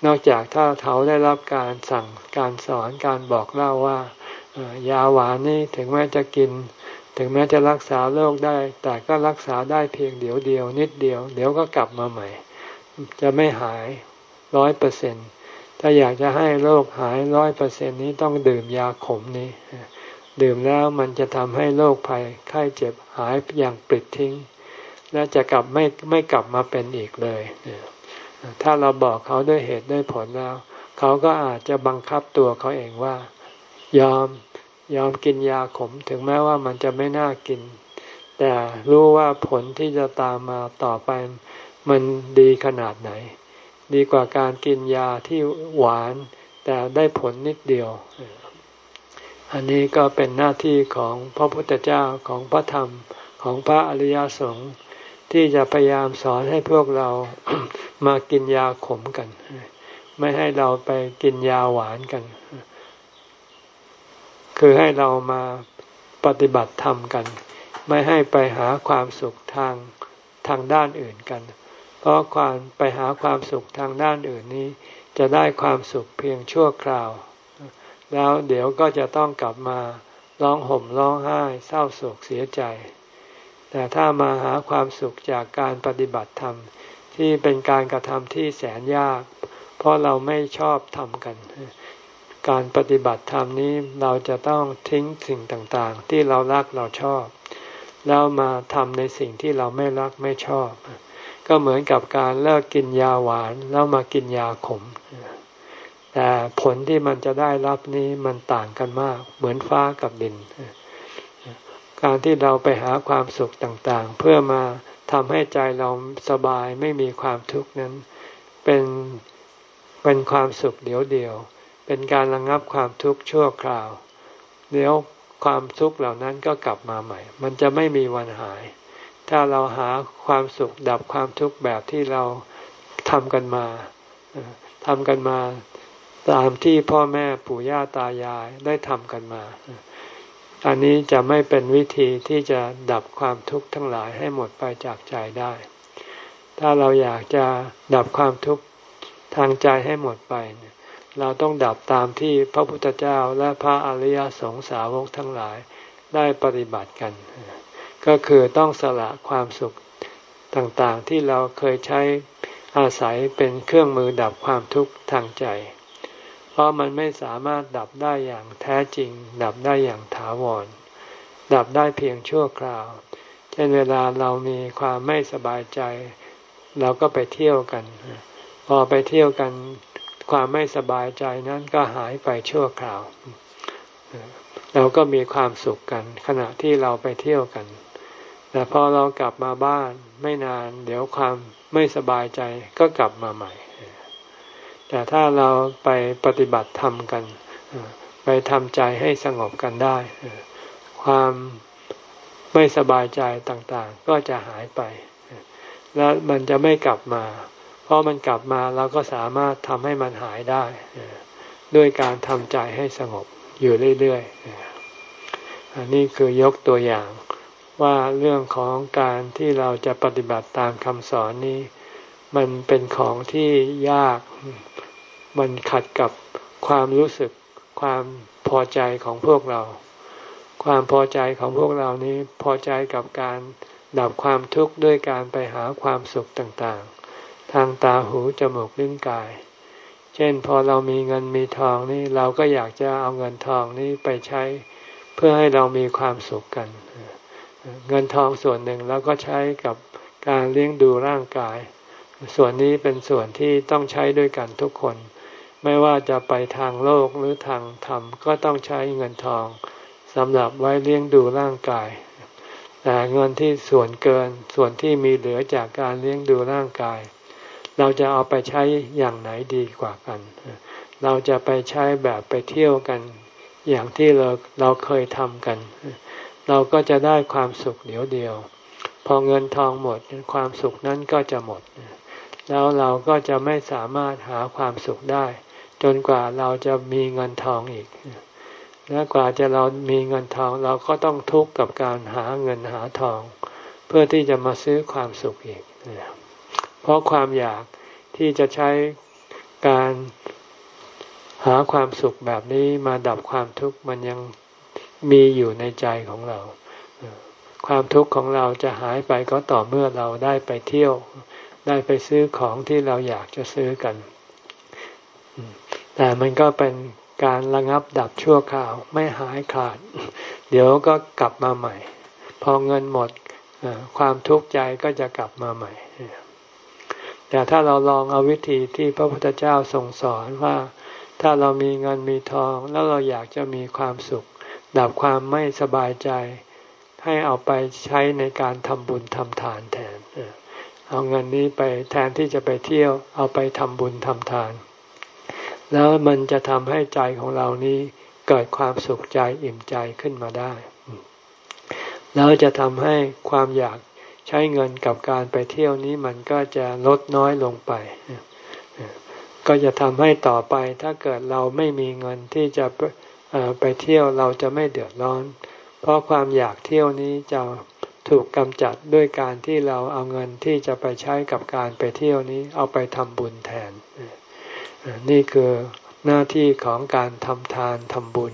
Speaker 1: นอกจากถ้าเขาได้รับการสั่งการสอนการบอกเล่าว่า ยาหวานนี่ถึงแม้จะกิน ถึงแม้จะรักษาโรคได้ แต่ก็รักษาได้เพียงเดี๋ยวเดียว นิดเดียว เดี๋ยวก็กลับมาใหม่ จะไม่หายร้อยเปอร์เซ็นต์ถ้าอยากจะให้โรคหายร้อยเปอร์เซ็นนี้ต้องดื่มยาขมนี้ ดื่มแล้วมันจะทำให้โรคภัยไข้เจ็บหายอย่างปลิดทิ้ง และจะกลับไม่ไม่กลับมาเป็นอีกเลย ถ้าเราบอกเขาด้วยเหตุด้วยผลแล้ว เขาก็อาจจะบังคับตัวเขาเองว่า ยอม ยอมกินยาขมถึงแม้ว่ามันจะไม่น่ากิน แต่รู้ว่าผลที่จะตามมาต่อไปมันดีขนาดไหน ดีกว่าการกินยาที่หวาน แต่ได้ผลนิดเดียว อันนี้ก็เป็นหน้าที่ของพระพุทธเจ้าของพระธรรมของพระอริยสงฆ์ที่จะพยายามสอนให้พวกเรามากินยาขมกัน ไม่ให้เราไปกินยาหวานกัน คือให้เรามาปฏิบัติธรรมกัน ไม่ให้ไปหาความสุขทางทางด้านอื่นกัน เพราะความไปหาความสุขทางด้านอื่นนี้ จะได้ความสุขเพียงชั่วคราว แล้วเดี๋ยวก็จะต้องกลับมาร้องห่มร้องไห้เศร้าโศกเสียใจ แต่ถ้ามาหาความสุขจากการปฏิบัติธรรมที่เป็นการกระทำที่แสนยาก เพราะเราไม่ชอบทำกัน การปฏิบัติธรรมนี้เราจะต้องทิ้งสิ่งต่างๆ ที่เรารักเราชอบ แล้วมาทำในสิ่งที่เราไม่รักไม่ชอบ ก็เหมือนกับการเลิกกินยาหวานแล้วมากินยาขม แต่ผลที่มันจะได้รับนี้มันต่างกันมาก เหมือนฟ้ากับดิน การที่เราไปหาความสุขต่างๆ เพื่อมาทำให้ใจเราสบายไม่มีความทุกข์นั้น เป็นเป็นความสุขเดียวเดียว เป็นการระงงับความทุกข์ชั่วคราว เดี๋ยวความทุกข์เหล่านั้นก็กลับมาใหม่ มันจะไม่มีวันหาย ถ้าเราหาความสุขดับความทุกข์แบบที่เราทำกันมาทำกันมาตามที่พ่อแม่ปู่ย่าตายายได้ทำกันมา อันนี้จะไม่เป็นวิธีที่จะดับความทุกข์ทั้งหลายให้หมดไปจากใจได้ ถ้าเราอยากจะดับความทุกข์ทางใจให้หมดไป เราต้องดับตามที่พระพุทธเจ้าและพระอริยสงสาวกทั้งหลายได้ปฏิบัติกัน ก็คือต้องสละความสุขต่างๆที่เราเคยใช้อาศัยเป็นเครื่องมือดับความทุกข์ทางใจ เพราะมันไม่สามารถดับได้อย่างแท้จริง ดับได้อย่างถาวร ดับได้เพียงชั่วคราว เช่นเวลาเรามีความไม่สบายใจ เราก็ไปเที่ยวกัน พอไปเที่ยวกัน ความไม่สบายใจนั้นก็หายไปชั่วคราว เราก็มีความสุขกัน ขณะที่เราไปเที่ยวกัน แต่พอเรากลับมาบ้านไม่นาน เดี๋ยวความไม่สบายใจก็กลับมาใหม่ แต่ถ้าเราไปปฏิบัติธรรมกัน ไปทำใจให้สงบกันได้ ความไม่สบายใจต่างๆ ก็จะหายไป แล้วมันจะไม่กลับมา ราะมันกลับมาเราก็สามารถทำให้มันหายได้ ด้วยการทำใจให้สงบอยู่เรื่อยๆ อันนี้คือยกตัวอย่างว่าเรื่องของการที่เราจะปฏิบัติตามคำสอนนี้ มันเป็นของที่ยากมันขัดกับความรู้สึกความพอใจของพวกเรา ความพอใจของพวกเรานี้พอใจกับการดับความทุกข์ด้วยการไปหาความสุขต่างๆ ทางตาหูจมูกลิ้นกาย เช่นพอเรามีเงินมีทองนี่เราก็อยากจะเอาเงินทองนี้ไปใช้ เพื่อให้เรามีความสุขกัน เงินทองส่วนหนึ่งแล้วก็ใช้กับการเลี้ยงดูร่างกาย ส่วนนี้เป็นส่วนที่ต้องใช้ด้วยกันทุกคน ไม่ว่าจะไปทางโลกหรือทางธรรมก็ต้องใช้เงินทองสำหรับไว้เลี้ยงดูร่างกาย แต่เงินที่ส่วนเกินส่วนที่มีเหลือจากการเลี้ยงดูร่างกาย เราจะเอาไปใช้อย่างไหนดีกว่ากัน เราจะไปใช้แบบไปเที่ยวกัน อย่างที่เราเราเคยทำกัน เราก็จะได้ความสุขเดียวเดียว พอเงินทองหมดความสุขนั้นก็จะหมด แล้วเราก็จะไม่สามารถหาความสุขได้ จนกว่าเราจะมีเงินทองอีกและกว่าจะเรามีเงินทองเราก็ต้องทุกข์กับการหาเงินหาทอง เพื่อที่จะมาซื้อความสุขอีก เพราะความอยากที่จะใช้การหาความสุขแบบนี้มาดับความทุกข์มันยังมีอยู่ในใจของเรา ความทุกข์ของเราจะหายไปก็ต่อเมื่อเราได้ไปเที่ยว ได้ไปซื้อของที่เราอยากจะซื้อกัน แต่มันก็เป็นการระงับดับชั่วคราวไม่หายขาด เดี๋ยวก็กลับมาใหม่ พอเงินหมดความทุกข์ใจก็จะกลับมาใหม่ แต่ถ้าเราลองเอาวิธีที่พระพุทธเจ้าทรงสอนว่า ถ้าเรามีเงินมีทองแล้วเราอยากจะมีความสุข ดับความไม่สบายใจ ให้เอาไปใช้ในการทำบุญทำทานแทน เอาเงินนี้ไปแทนที่จะไปเที่ยว เอาไปทำบุญทำทาน แล้วมันจะทำให้ใจของเรานี้เกิดความสุขใจอิ่มใจขึ้นมาได้ แล้วจะทำให้ความอยาก ใช้เงินกับการไปเที่ยวนี้มันก็จะลดน้อยลงไป ก็จะทำให้ต่อไปถ้าเกิดเราไม่มีเงินที่จะไปเที่ยวเราจะไม่เดือดร้อน เพราะความอยากเที่ยวนี้จะถูกกำจัดด้วยการที่เราเอาเงินที่จะไปใช้กับการไปเที่ยวนี้เอาไปทำบุญแทน นี่คือหน้าที่ของการทำทานทำบุญ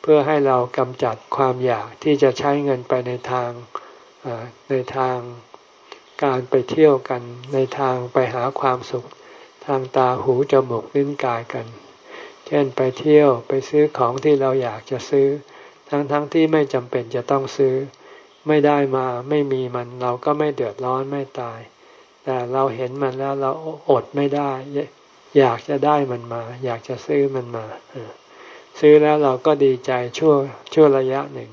Speaker 1: เพื่อให้เรากำจัดความอยากที่จะใช้เงินไปในทาง ในทางการไปเที่ยวกัน ในทางไปหาความสุข ทางตาหูจมูกลิ้นกายกัน เช่นไปเที่ยวไปซื้อของที่เราอยากจะซื้อ ทั้งๆทที่ไม่จำเป็นจะต้องซื้อ ไม่ได้มาไม่มีมันเราก็ไม่เดือดร้อนไม่ตาย แต่เราเห็นมันแล้วเราอดไม่ได้ อยากจะได้มันมา อยากจะซื้อมันมาซื้อแล้วเราก็ดีใจชั่วชั่วระยะหนึ่ง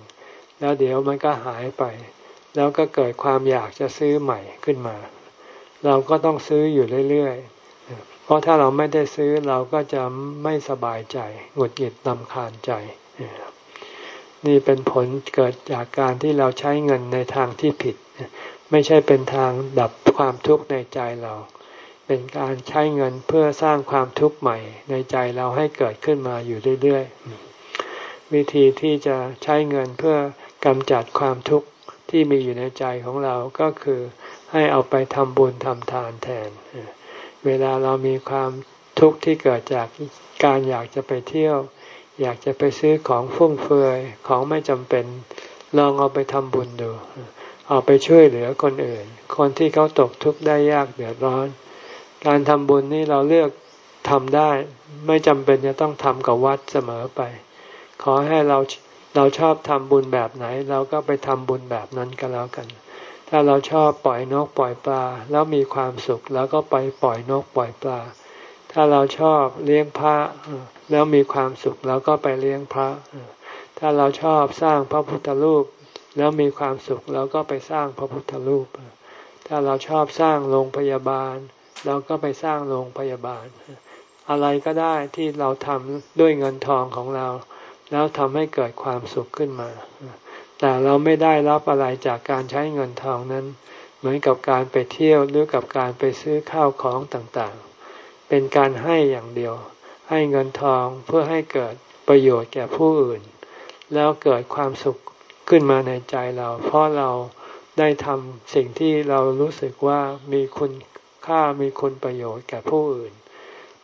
Speaker 1: แล้วเดี๋ยวมันก็หายไป แล้วก็เกิดความอยากจะซื้อใหม่ขึ้นมา เราก็ต้องซื้ออยู่เรื่อยๆ เพราะถ้าเราไม่ได้ซื้อเราก็จะไม่สบายใจหงุดหงิดลำคาญใจ นี่เป็นผลเกิดจากการที่เราใช้เงินในทางที่ผิด ไม่ใช่เป็นทางดับความทุกข์ในใจเรา เป็นการใช้เงินเพื่อสร้างความทุกข์ใหม่ ในใจเราให้เกิดขึ้นมาอยู่เรื่อยๆ วิธีที่จะใช้เงินเพื่อกำจัดความทุกข์ ที่มีอยู่ในใจของเราก็คือให้เอาไปทำบุญทำทานแทน เวลาเรามีความทุกข์ที่เกิดจากการอยากจะไปเที่ยว อยากจะไปซื้อของฟุ่มเฟือยของไม่จำเป็น ลองเอาไปทำบุญดู เอาไปช่วยเหลือคนอื่น คนที่เขาตกทุกข์ได้ยากเดือดร้อน การทำบุญนี่เราเลือกทำได้ ไม่จำเป็นจะต้องทำกับวัดเสมอไป ขอให้เรา เราชอบทำบุญแบบไหน เราก็ไปทำบุญแบบนั้นก็แล้วกัน ถ้าเราชอบปล่อยนกปล่อยปลาแล้วมีความสุขแล้วก็ไปปล่อยนกปล่อยปลา ถ้าเราชอบเลี้ยงพระแล้วมีความสุขแล้วก็ไปเลี้ยงพระ ถ้าเราชอบสร้างพระพุทธรูป แล้วมีความสุขแล้วก็ไปสร้างพระพุทธรูป ถ้าเราชอบสร้างโรงพยาบาลเราก็ไปสร้างโรงพยาบาล อะไรก็ได้ที่เราทำด้วยเงินทองของเรา แล้วทำให้เกิดความสุขขึ้นมา แต่เราไม่ได้รับอะไรจากการใช้เงินทองนั้น เหมือนกับการไปเที่ยวหรือกับการไปซื้อข้าวของต่างๆ เป็นการให้อย่างเดียว ให้เงินทองเพื่อให้เกิดประโยชน์แก่ผู้อื่น แล้วเกิดความสุขขึ้นมาในใจเรา เพราะเราได้ทำสิ่งที่เรารู้สึกว่ามีคุณค่ามีคุณประโยชน์แก่ผู้อื่น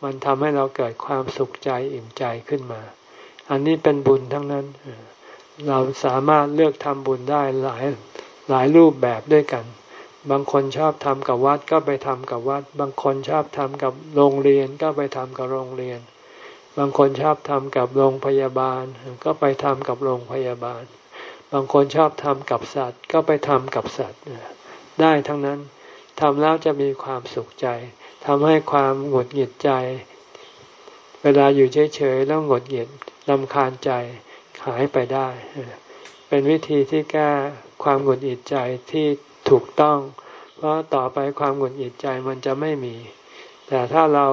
Speaker 1: มันทำให้เราเกิดความสุขใจอิ่มใจขึ้นมา อันนี้เป็นบุญทั้งนั้น เราสามารถเลือกทำบุญได้หลายหลายรูปแบบด้วยกัน บางคนชอบทำกับวัดก็ไปทำกับวัด บางคนชอบทำกับโรงเรียนก็ไปทำกับโรงเรียน บางคนชอบทำกับโรงพยาบาล ก็ไปทำกับโรงพยาบาล บางคนชอบทำกับสัตว์ ก็ไปทำกับสัตว์ ได้ทั้งนั้นทำแล้วจะมีความสุขใจทำให้ความหงุดหงิดใจ เวลาอยู่เฉยๆแล้วหงุดหงิด ลำคาญใจหายไปได้ เป็นวิธีที่แก้ความหงุดหงิดใจที่ถูกต้อง เพราะต่อไปความหงุดหงิดใจมันจะไม่มี แต่ถ้าเรา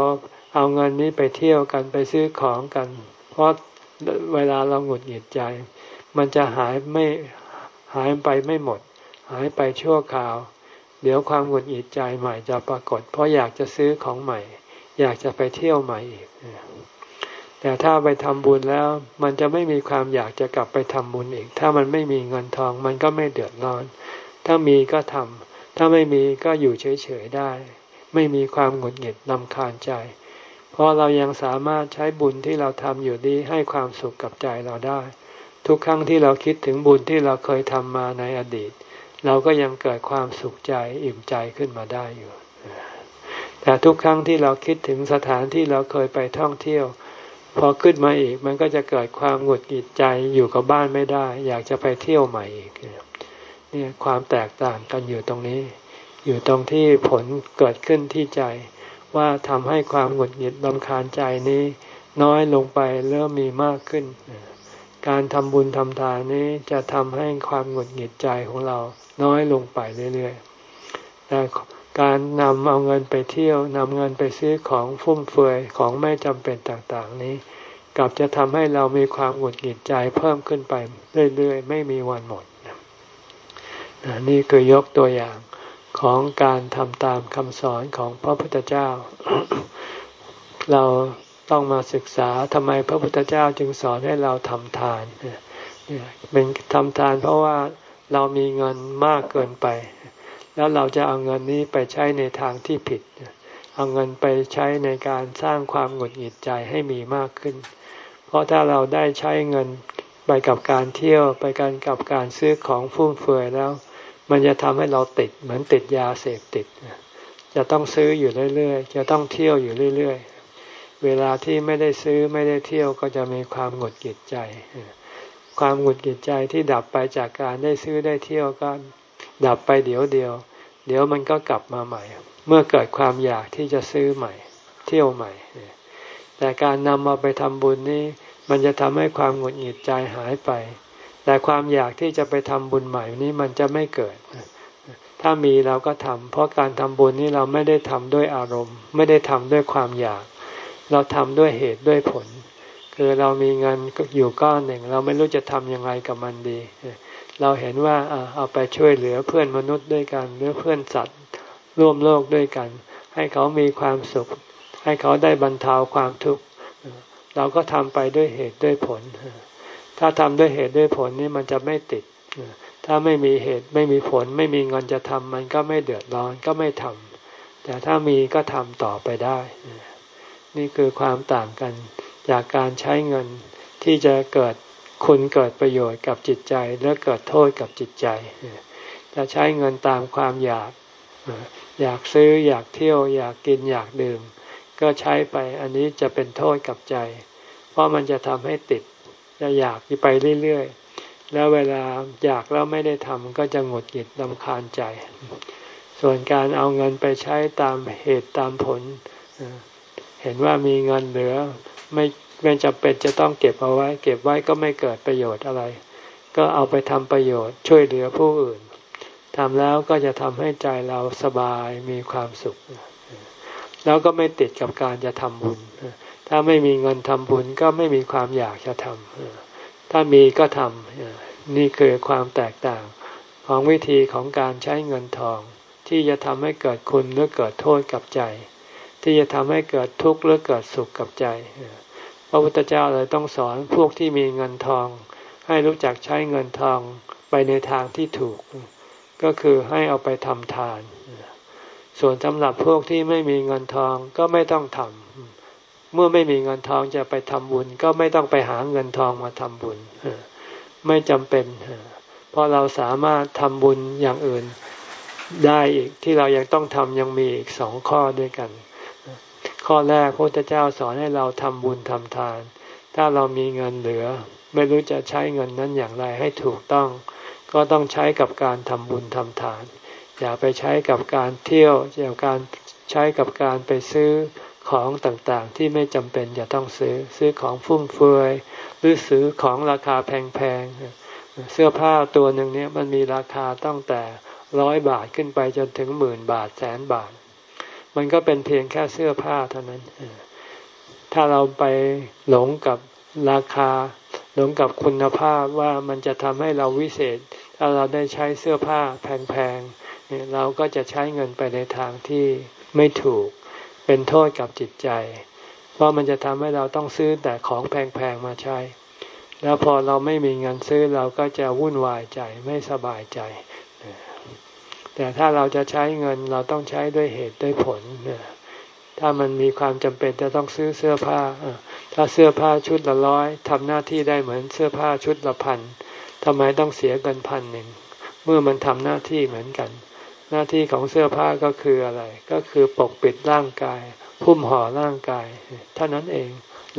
Speaker 1: เอาเงินนี้ไปเที่ยวกันไปซื้อของกัน เพราะเวลาเราหงุดหงิดใจ มันจะหายไม่หายไปไม่หมด หายไปชั่วคราว เดี๋ยวความหงุดหงิดใจใหม่จะปรากฏ เพราะอยากจะซื้อของใหม่ อยากจะไปเที่ยวใหม่อีก แต่ถ้าไปทำบุญแล้ว มันจะไม่มีความอยากจะกลับไปทำบุญอีก ถ้ามันไม่มีเงินทองมันก็ไม่เดือดร้อน ถ้ามีก็ทำถ้าไม่มีก็อยู่เฉยๆได้ ไม่มีความหงุดหงิดลำคาญใจ เพราะเรายังสามารถใช้บุญที่เราทำอยู่นี้ให้ความสุขกับใจเราได้ ทุกครั้งที่เราคิดถึงบุญที่เราเคยทำมาในอดีต เราก็ยังเกิดความสุขใจอิ่มใจขึ้นมาได้อยู่แต่ทุกครั้งที่เราคิดถึงสถานที่เราเคยไปท่องเที่ยว พอขึ้นมาอีกมันก็จะเกิดความหงุดหงิดใจอยู่กับบ้านไม่ได้ อยากจะไปเที่ยวใหม่อีกเนี่ยความแตกต่างกันอยู่ตรงนี้ อยู่ตรงที่ผลเกิดขึ้นที่ใจ ว่าทำให้ความหงุดหงิดลำคาญใจนี้ น้อยลงไปเริ่มมีมากขึ้น การทำบุญทำทานนี้จะทำให้ความหงุดหงิดใจของเราน้อยลงไปเรื่อยๆแต่ การนำเอาเงินไปเที่ยวนำเงินไปซื้อของฟุ่มเฟือยของไม่จำเป็นต่างๆนี้ กลับจะทำให้เรามีความหงุดหงิดใจเพิ่มขึ้นไปเรื่อยๆ ไม่มีวันหมดนี่คือยกตัวอย่างของการทำตามคำสอนของพระพุทธเจ้า เราต้องมาศึกษาทำไมพระพุทธเจ้าจึงสอนให้เราทำทานเป็นทำทานเพราะว่าเรามีเงินมากเกินไป แล้วเราจะเอาเงินนี้ไปใช้ในทางที่ผิด เอาเงินไปใช้ในการสร้างความหงุดหงิดใจให้มีมากขึ้น เพราะถ้าเราได้ใช้เงินไปกับการเที่ยวไปกันกับการซื้อของฟุ่มเฟือยแล้ว มันจะทำให้เราติดเหมือนติดยาเสพติด จะต้องซื้ออยู่เรื่อยๆ จะต้องเที่ยวอยู่เรื่อยๆ เวลาที่ไม่ได้ซื้อไม่ได้เที่ยวก็จะมีความหงุดหงิดใจ ความหงุดหงิดใจที่ดับไปจากการได้ซื้อได้เที่ยวก็ ดับไปเดี๋ยวเดียว เดี๋ยวมันก็กลับมาใหม่ เมื่อเกิดความอยากที่จะซื้อใหม่ เที่ยวใหม่ แต่การนำมาไปทำบุญนี้มันจะทำให้ความหงุดหงิดใจหายไป แต่ความอยากที่จะไปทำบุญใหม่นี้มันจะไม่เกิด ถ้ามีเราก็ทำเพราะการทำบุญนี้เราไม่ได้ทำด้วยอารมณ์ ไม่ได้ทำด้วยความอยาก เราทำด้วยเหตุด้วยผล คือเรามีเงินอยู่ก้อนหนึ่ง เราไม่รู้จะทำยังไงกับมันดี เราเห็นว่าเอาไปช่วยเหลือเพื่อนมนุษย์ด้วยกันหรือเพื่อนสัตว์ร่วมโลกด้วยกัน ให้เขามีความสุข ให้เขาได้บรรเทาความทุกข์เราก็ทำไปด้วยเหตุด้วยผล ถ้าทำด้วยเหตุด้วยผลนี่มันจะไม่ติด ถ้าไม่มีเหตุไม่มีผล ไม่มีเงินจะทำมันก็ไม่เดือดร้อนก็ไม่ทำแต่ถ้ามีก็ทำต่อไปได้ นี่คือความต่างกันจากการใช้เงินที่จะเกิด คุณเกิดประโยชน์กับจิตใจและเกิดโทษกับจิตใจ จะใช้เงินตามความอยาก อยากซื้ออยากเที่ยว อยากกินอยากดื่ม ก็ใช้ไปอันนี้จะเป็นโทษกับใจ เพราะมันจะทำให้ติด จะอยากไปเรื่อยๆ แล้วเวลาอยากแล้วไม่ได้ทำก็จะหงุดหงิดลำคาญใจ ส่วนการเอาเงินไปใช้ตามเหตุตามผล เห็นว่ามีเงินเหลือไม่ ไม่จำเป็นจะต้องเก็บเอาไว้ เก็บไว้ก็ไม่เกิดประโยชน์อะไร ก็เอาไปทำประโยชน์ช่วยเหลือผู้อื่นทำแล้วก็จะทำให้ใจเราสบายมีความสุข แล้วก็ไม่ติดกับการจะทำบุญ ถ้าไม่มีเงินทำบุญก็ไม่มีความอยากจะทำถ้ามีก็ทำนี่คือความแตกต่างของวิธีของการใช้เงินทอง ที่จะทำให้เกิดคุณหรือเกิดโทษกับใจ ที่จะทำให้เกิดทุกข์หรือเกิดสุขกับใจ ระพุทธเจ้าเลยต้องสอนพวกที่มีเงินทอง ให้รู้จักใช้เงินทองไปในทางที่ถูก ก็คือให้เอาไปทำทาน ส่วนสำหรับพวกที่ไม่มีเงินทองก็ไม่ต้องทำเมื่อไม่มีเงินทองจะไปทำบุญ ก็ไม่ต้องไปหาเงินทองมาทำบุญไม่จำเป็นเพราะเราสามารถทำบุญอย่างอื่นได้อีกที่เรายังต้องทำยังมีอีกสองข้อด้วยกัน ข้อแรกพระพุทธเจ้าสอนให้เราทำบุญทำทาน ถ้าเรามีเงินเหลือ ไม่รู้จะใช้เงินนั้นอย่างไรให้ถูกต้อง ก็ต้องใช้กับการทำบุญทำทาน อย่าไปใช้กับการเที่ยวอย่าการใช้กับการไปซื้อของต่างๆ ที่ไม่จำเป็นจะต้องซื้อซื้อของฟุ่มเฟือยหรือซื้อของราคาแพงๆเสื้อผ้าตัวหนึ่งเนี้ยมันมีราคาตั้งแต่ร้อยบาทขึ้นไปจนถึงหมื่นบาทแสนบาท มันก็เป็นเพียงแค่เสื้อผ้าเท่านั้น ถ้าเราไปหลงกับราคา หลงกับคุณภาพว่ามันจะทำให้เราวิเศษ ถ้าเราได้ใช้เสื้อผ้าแพงๆเราก็จะใช้เงินไปในทางที่ไม่ถูก เป็นโทษกับจิตใจ เพราะมันจะทำให้เราต้องซื้อแต่ของแพงๆมาใช้ แล้วพอเราไม่มีเงินซื้อเราก็จะวุ่นวายใจไม่สบายใจ แต่ถ้าเราจะใช้เงินเราต้องใช้ด้วยเหตุด้วยผลถ้ามันมีความจำเป็นจะต้องซื้อเสื้อผ้าถ้าเสื้อผ้าชุดละร้อยทำหน้าที่ได้เหมือนเสื้อผ้าชุดละพันทำไมต้องเสียเงินพันหนึ่งเมื่อมันทำหน้าที่เหมือนกัน หน้าที่ของเสื้อผ้าก็คืออะไร ก็คือปกปิดร่างกายพุ่มห่อร่างกายเท่านั้นเอง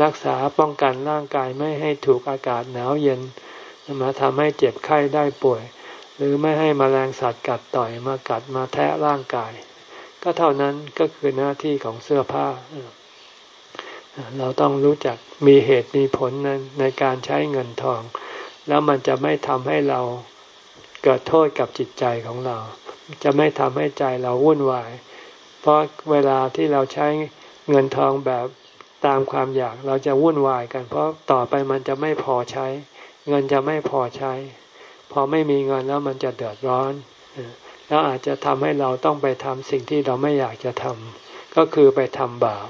Speaker 1: รักษาป้องกันร่างกายไม่ให้ถูกอากาศหนาวเย็นมาทำให้เจ็บไข้ได้ป่วย หรือไม่ให้มแมลงสัตว์กัดต่อยมากัดมาแทะร่างกาย ก็เท่านั้นก็คือหน้าที่ของเสื้อผ้า เราต้องรู้จักมีเหตุมีผลนั้นในการใช้เงินทอง แล้วมันจะไม่ทำให้เราเกิดโทษกับจิตใจของเรา จะไม่ทำให้ใจเราวุ่นวาย เพราะเวลาที่เราใช้เงินทองแบบตามความอยากเราจะวุ่นวายกัน เพราะต่อไปมันจะไม่พอใช้ เงินจะไม่พอใช้ พอไม่มีเงินแล้วมันจะเดือดร้อนแล้วอาจจะทำให้เราต้องไปทำสิ่งที่เราไม่อยากจะทำก็คือไปทำบาป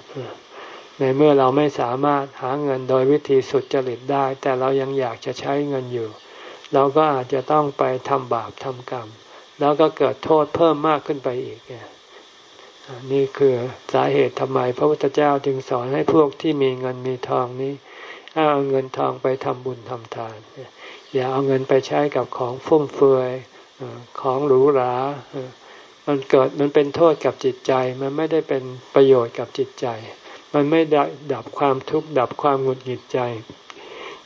Speaker 1: ในเมื่อเราไม่สามารถหาเงินโดยวิธีสุดจริตได้ แต่เรายังอยากจะใช้เงินอยู่ เราก็อาจจะต้องไปทำบาปทำกรรม แล้วก็เกิดโทษเพิ่มมากขึ้นไปอีกนี่คือสาเหตุทำไมพระพุทธเจ้าจึงสอนให้พวกที่มีเงินมีทองนี้เอาเงินทองไปทำบุญทำทาน อย่าเอาเงินไปใช้กับของฟุ่มเฟือยของหรูหรามันเกิดมันเป็นโทษกับจิตใจ มันไม่ได้เป็นประโยชน์กับจิตใจ มันไม่ดับความทุกข์ดับความหงุดหงิดใจ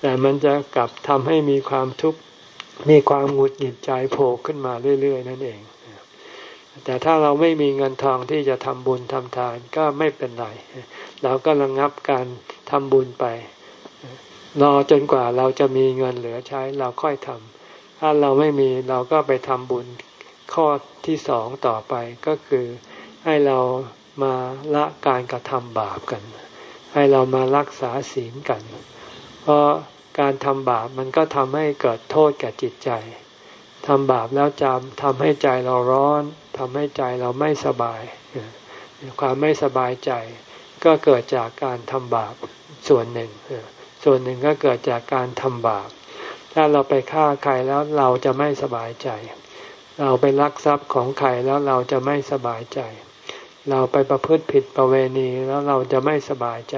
Speaker 1: แต่มันจะกลับทำให้มีความทุกข์มีความหงุดหงิดใจโผล่ขึ้นมาเรื่อย ๆ นั่นเอง แต่ถ้าเราไม่มีเงินทองที่จะทำบุญทำทานก็ไม่เป็นไร เราก็ระงงับการทำบุญไป รอจนกว่าเราจะมีเงินเหลือใช้เราค่อยทำถ้าเราไม่มีเราก็ไปทำบุญข้อที่สองต่อไปก็คือให้เรามาละการกระทำบาปกัน ให้เรามารักษาศีลกัน เพราะการทำบาปมันก็ทำให้เกิดโทษแก่จิตใจทำบาปแล้วจำทำให้ใจเราร้อนทำให้ใจเราไม่สบาย ความไม่สบายใจก็เกิดจากการทำบาปส่วนหนึ่ง ส่วนหนึ่งก็เกิดจากการทำบาป ถ้าเราไปฆ่าใครแล้วเราจะไม่สบายใจ เราไปลักทรัพย์ของใครแล้วเราจะไม่สบายใจ เราไปประพฤติผิดประเวณีแล้วเราจะไม่สบายใจ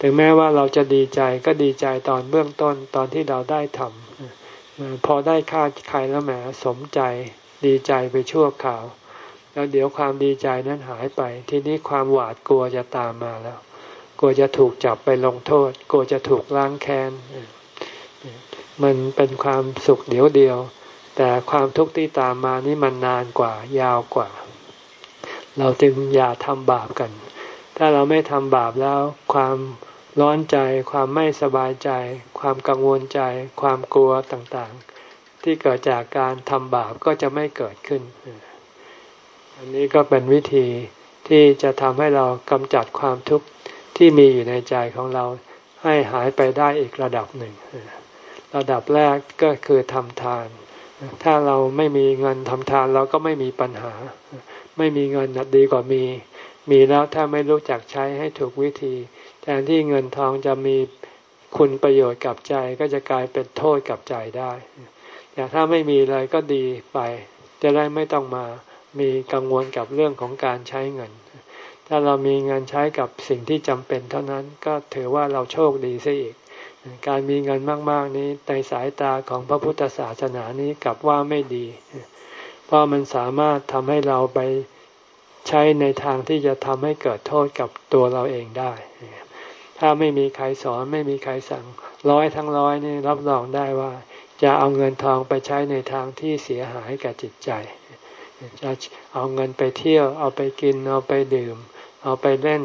Speaker 1: ถึงแม้ว่าเราจะดีใจก็ดีใจตอนเบื้องต้นตอนที่เราได้ทำพอได้ฆ่าใครแล้วแหมสมใจดีใจไปชั่วคราวแล้วเดี๋ยวความดีใจนั้นหายไป ทีนี้ความหวาดกลัวจะตามมาแล้ว กลัวจะถูกจับไปลงโทษ กลัวจะถูกล้างแค้น มันเป็นความสุขเดียวเดียว แต่ความทุกข์ที่ตามมานี่มันนานกว่า ยาวกว่า เราจึงอย่าทำบาปกัน ถ้าเราไม่ทำบาปแล้ว ความร้อนใจ ความไม่สบายใจ ความกังวลใจ ความกลัวต่างๆ ที่เกิดจากการทำบาปก็จะไม่เกิดขึ้น อันนี้ก็เป็นวิธีที่จะทำให้เรากำจัดความทุกข์ ที่มีอยู่ในใจของเราให้หายไปได้อีกระดับหนึ่ง ระดับแรกก็คือทำทาน ถ้าเราไม่มีเงินทำทานเราก็ไม่มีปัญหา ไม่มีเงินดีกว่ามี มีแล้วถ้าไม่รู้จักใช้ให้ถูกวิธีแทนที่เงินทองจะมีคุณประโยชน์กับใจก็จะกลายเป็นโทษกับใจได้แต่ถ้าไม่มีเลยก็ดีไป จะได้ไม่ต้องมามีกังวลกับเรื่องของการใช้เงิน ถ้าเรามีเงินใช้กับสิ่งที่จำเป็นเท่านั้นก็ถือว่าเราโชคดีซะอีก การมีเงินมากๆนี้ในสายตาของพระพุทธศาสนานี้กลับว่าไม่ดี เพราะมันสามารถทำให้เราไปใช้ในทางที่จะทำให้เกิดโทษกับตัวเราเองได้ ถ้าไม่มีใครสอนไม่มีใครสั่งร้อยทั้งร้อยนี่รับรองได้ว่าจะเอาเงินทองไปใช้ในทางที่เสียหายกับจิตใจ จะเอาเงินไปเที่ยว เอาไปกิน เอาไปดื่ม เอาไปเล่น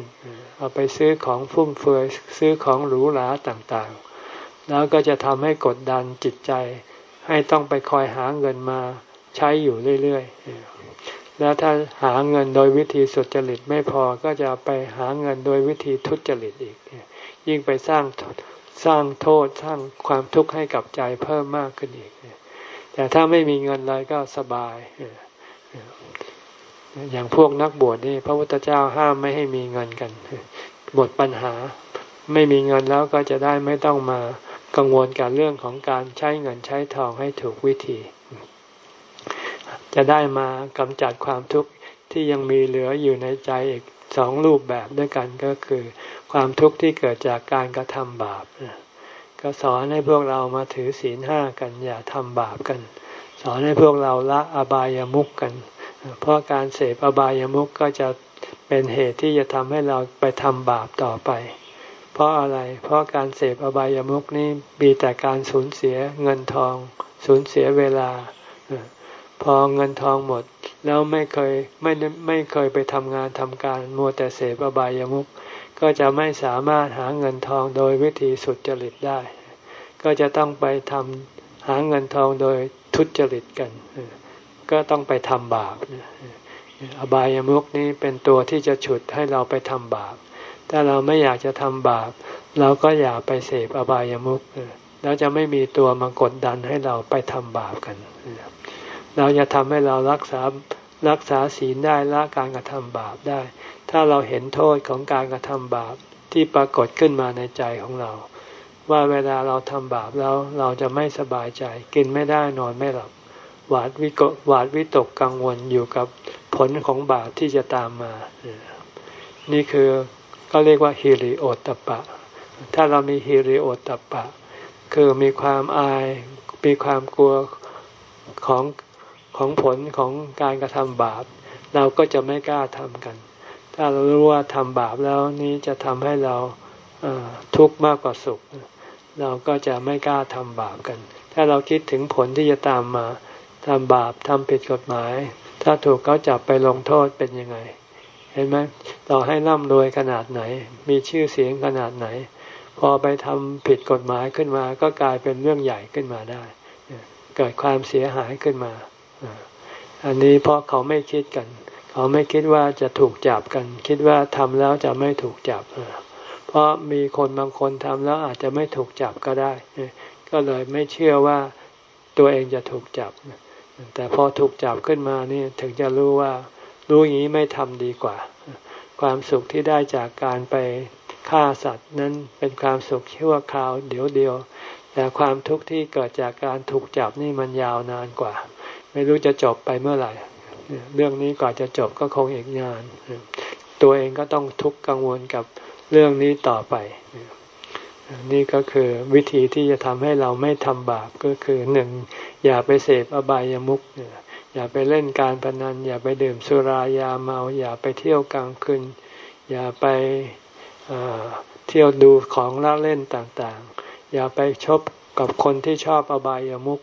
Speaker 1: เอาไปซื้อของฟุ่มเฟือยซื้อของหรูหราต่างๆ แล้วก็จะทำให้กดดันจิตใจ ให้ต้องไปคอยหาเงินมาใช้อยู่เรื่อยๆ แล้วถ้าหาเงินโดยวิธีสุจริตไม่พอก็จะไปหาเงินโดยวิธีทุจริตอีก ยิ่งไปสร้างสร้างโทษสร้างความทุกข์ให้กับใจเพิ่มมากขึ้นอีก แต่ถ้าไม่มีเงินเลยก็สบาย อย่างพวกนักบวชนี่พระพุทธเจ้าห้ามไม่ให้มีเงินกันหมดปัญหาไม่มีเงินแล้วก็จะได้ไม่ต้องมากังวลกับเรื่องของการใช้เงินใช้ทองให้ถูกวิธี จะได้มากำจัดความทุกข์ที่ยังมีเหลืออยู่ในใจอีกสองรูปแบบด้วยกันก็คือ ความทุกข์ที่เกิดจากการกระทำบาปก็สอนให้พวกเรามาถือศีลห้ากันอย่าทำบาปกัน สอนให้พวกเราละอบายามุกกัน เพราะการเสพอบายามุกก็จะเป็นเหตุที่จะทำให้เราไปทำบาปต่อไป เพราะอะไร เพราะการเสพอบายามุขนี้มีแต่การสูญเสียเงินทอง สูญเสียเวลา พอเงินทองหมด แล้วไม่เคยไม่ไม่เคยไปทำงานทำการมัวแต่เสพอบายามุขก็จะไม่สามารถหาเงินทองโดยวิธีสุดจริตได้ ก็จะต้องไปทำหาเงินทองโดยทุจริตกัน ก็ต้องไปทำบาปอบายามุขนี้เป็นตัวที่จะฉุดให้เราไปทำบาป ถ้าเราไม่อยากจะทำบาป เราก็อย่าไปเสพอบายามุขแล้วจะไม่มีตัวมากดดันให้เราไปทำบาปกัน เราจะทำให้เรารักษารักษาศีลได้ละการกระทำบาปได้ ถ้าเราเห็นโทษของการกระทำบาปที่ปรากฏขึ้นมาในใจของเรา ว่าเวลาเราทำบาปแล้วเราจะไม่สบายใจ กินไม่ได้นอนไม่หลับ หวาดวิกหวาดวิตกกังวลอยู่กับผลของบาปที่จะตามมา นี่คือก็เรียกว่าฮิริโอตปะ ถ้าเรามีฮิริโอตปะ คือมีความอาย มีความกลัวของของผลของการกระทำบาป เราก็จะไม่กล้าทำกัน ถ้าเรารู้ว่าทำบาปแล้วนี้จะทำให้เราทุกข์มากกว่าสุข เราก็จะไม่กล้าทำบาปกัน ถ้าเราคิดถึงผลที่จะตามมา ทำบาปทำผิดกฎหมาย ถ้าถูกเขาจับไปลงโทษเป็นยังไง เห็นไหมต่อให้ร่ำรวยขนาดไหน มีชื่อเสียงขนาดไหน พอไปทำผิดกฎหมายขึ้นมา ก็กลายเป็นเรื่องใหญ่ขึ้นมาได้ เกิดความเสียหายขึ้นมา อันนี้เพราะเขาไม่คิดกัน เขาไม่คิดว่าจะถูกจับกัน คิดว่าทำแล้วจะไม่ถูกจับ เพราะมีคนบางคนทำแล้วอาจจะไม่ถูกจับก็ได้ ก็เลยไม่เชื่อว่าตัวเองจะถูกจับ แต่พอถูกจับขึ้นมานี่ถึงจะรู้ว่ารู้อย่างนี้ไม่ทำดีกว่า ความสุขที่ได้จากการไปฆ่าสัตว์นั้นเป็นความสุขชั่วคราวเดี๋ยวเดียวแแต่ความทุกข์ที่เกิดจากการถูกจับนี่มันยาวนานกว่า ไม่รู้จะจบไปเมื่อไหร่ เรื่องนี้ก่อนจะจบก็คงอีกนาน ตัวเองก็ต้องทุกข์กังวลกับเรื่องนี้ต่อไป นี่ก็คือวิธีที่จะทำให้เราไม่ทำบาปก็คือหนึ่งอย่าไปเสพอบายามุขอย่าไปเล่นการพนัน อย่าไปดื่มสุรายาเมา อย่าไปเที่ยวกลางคืนอย่าไปเที่ยวดูของละเล่นต่างๆ อย่าไปชบกับคนที่ชอบอบายามุข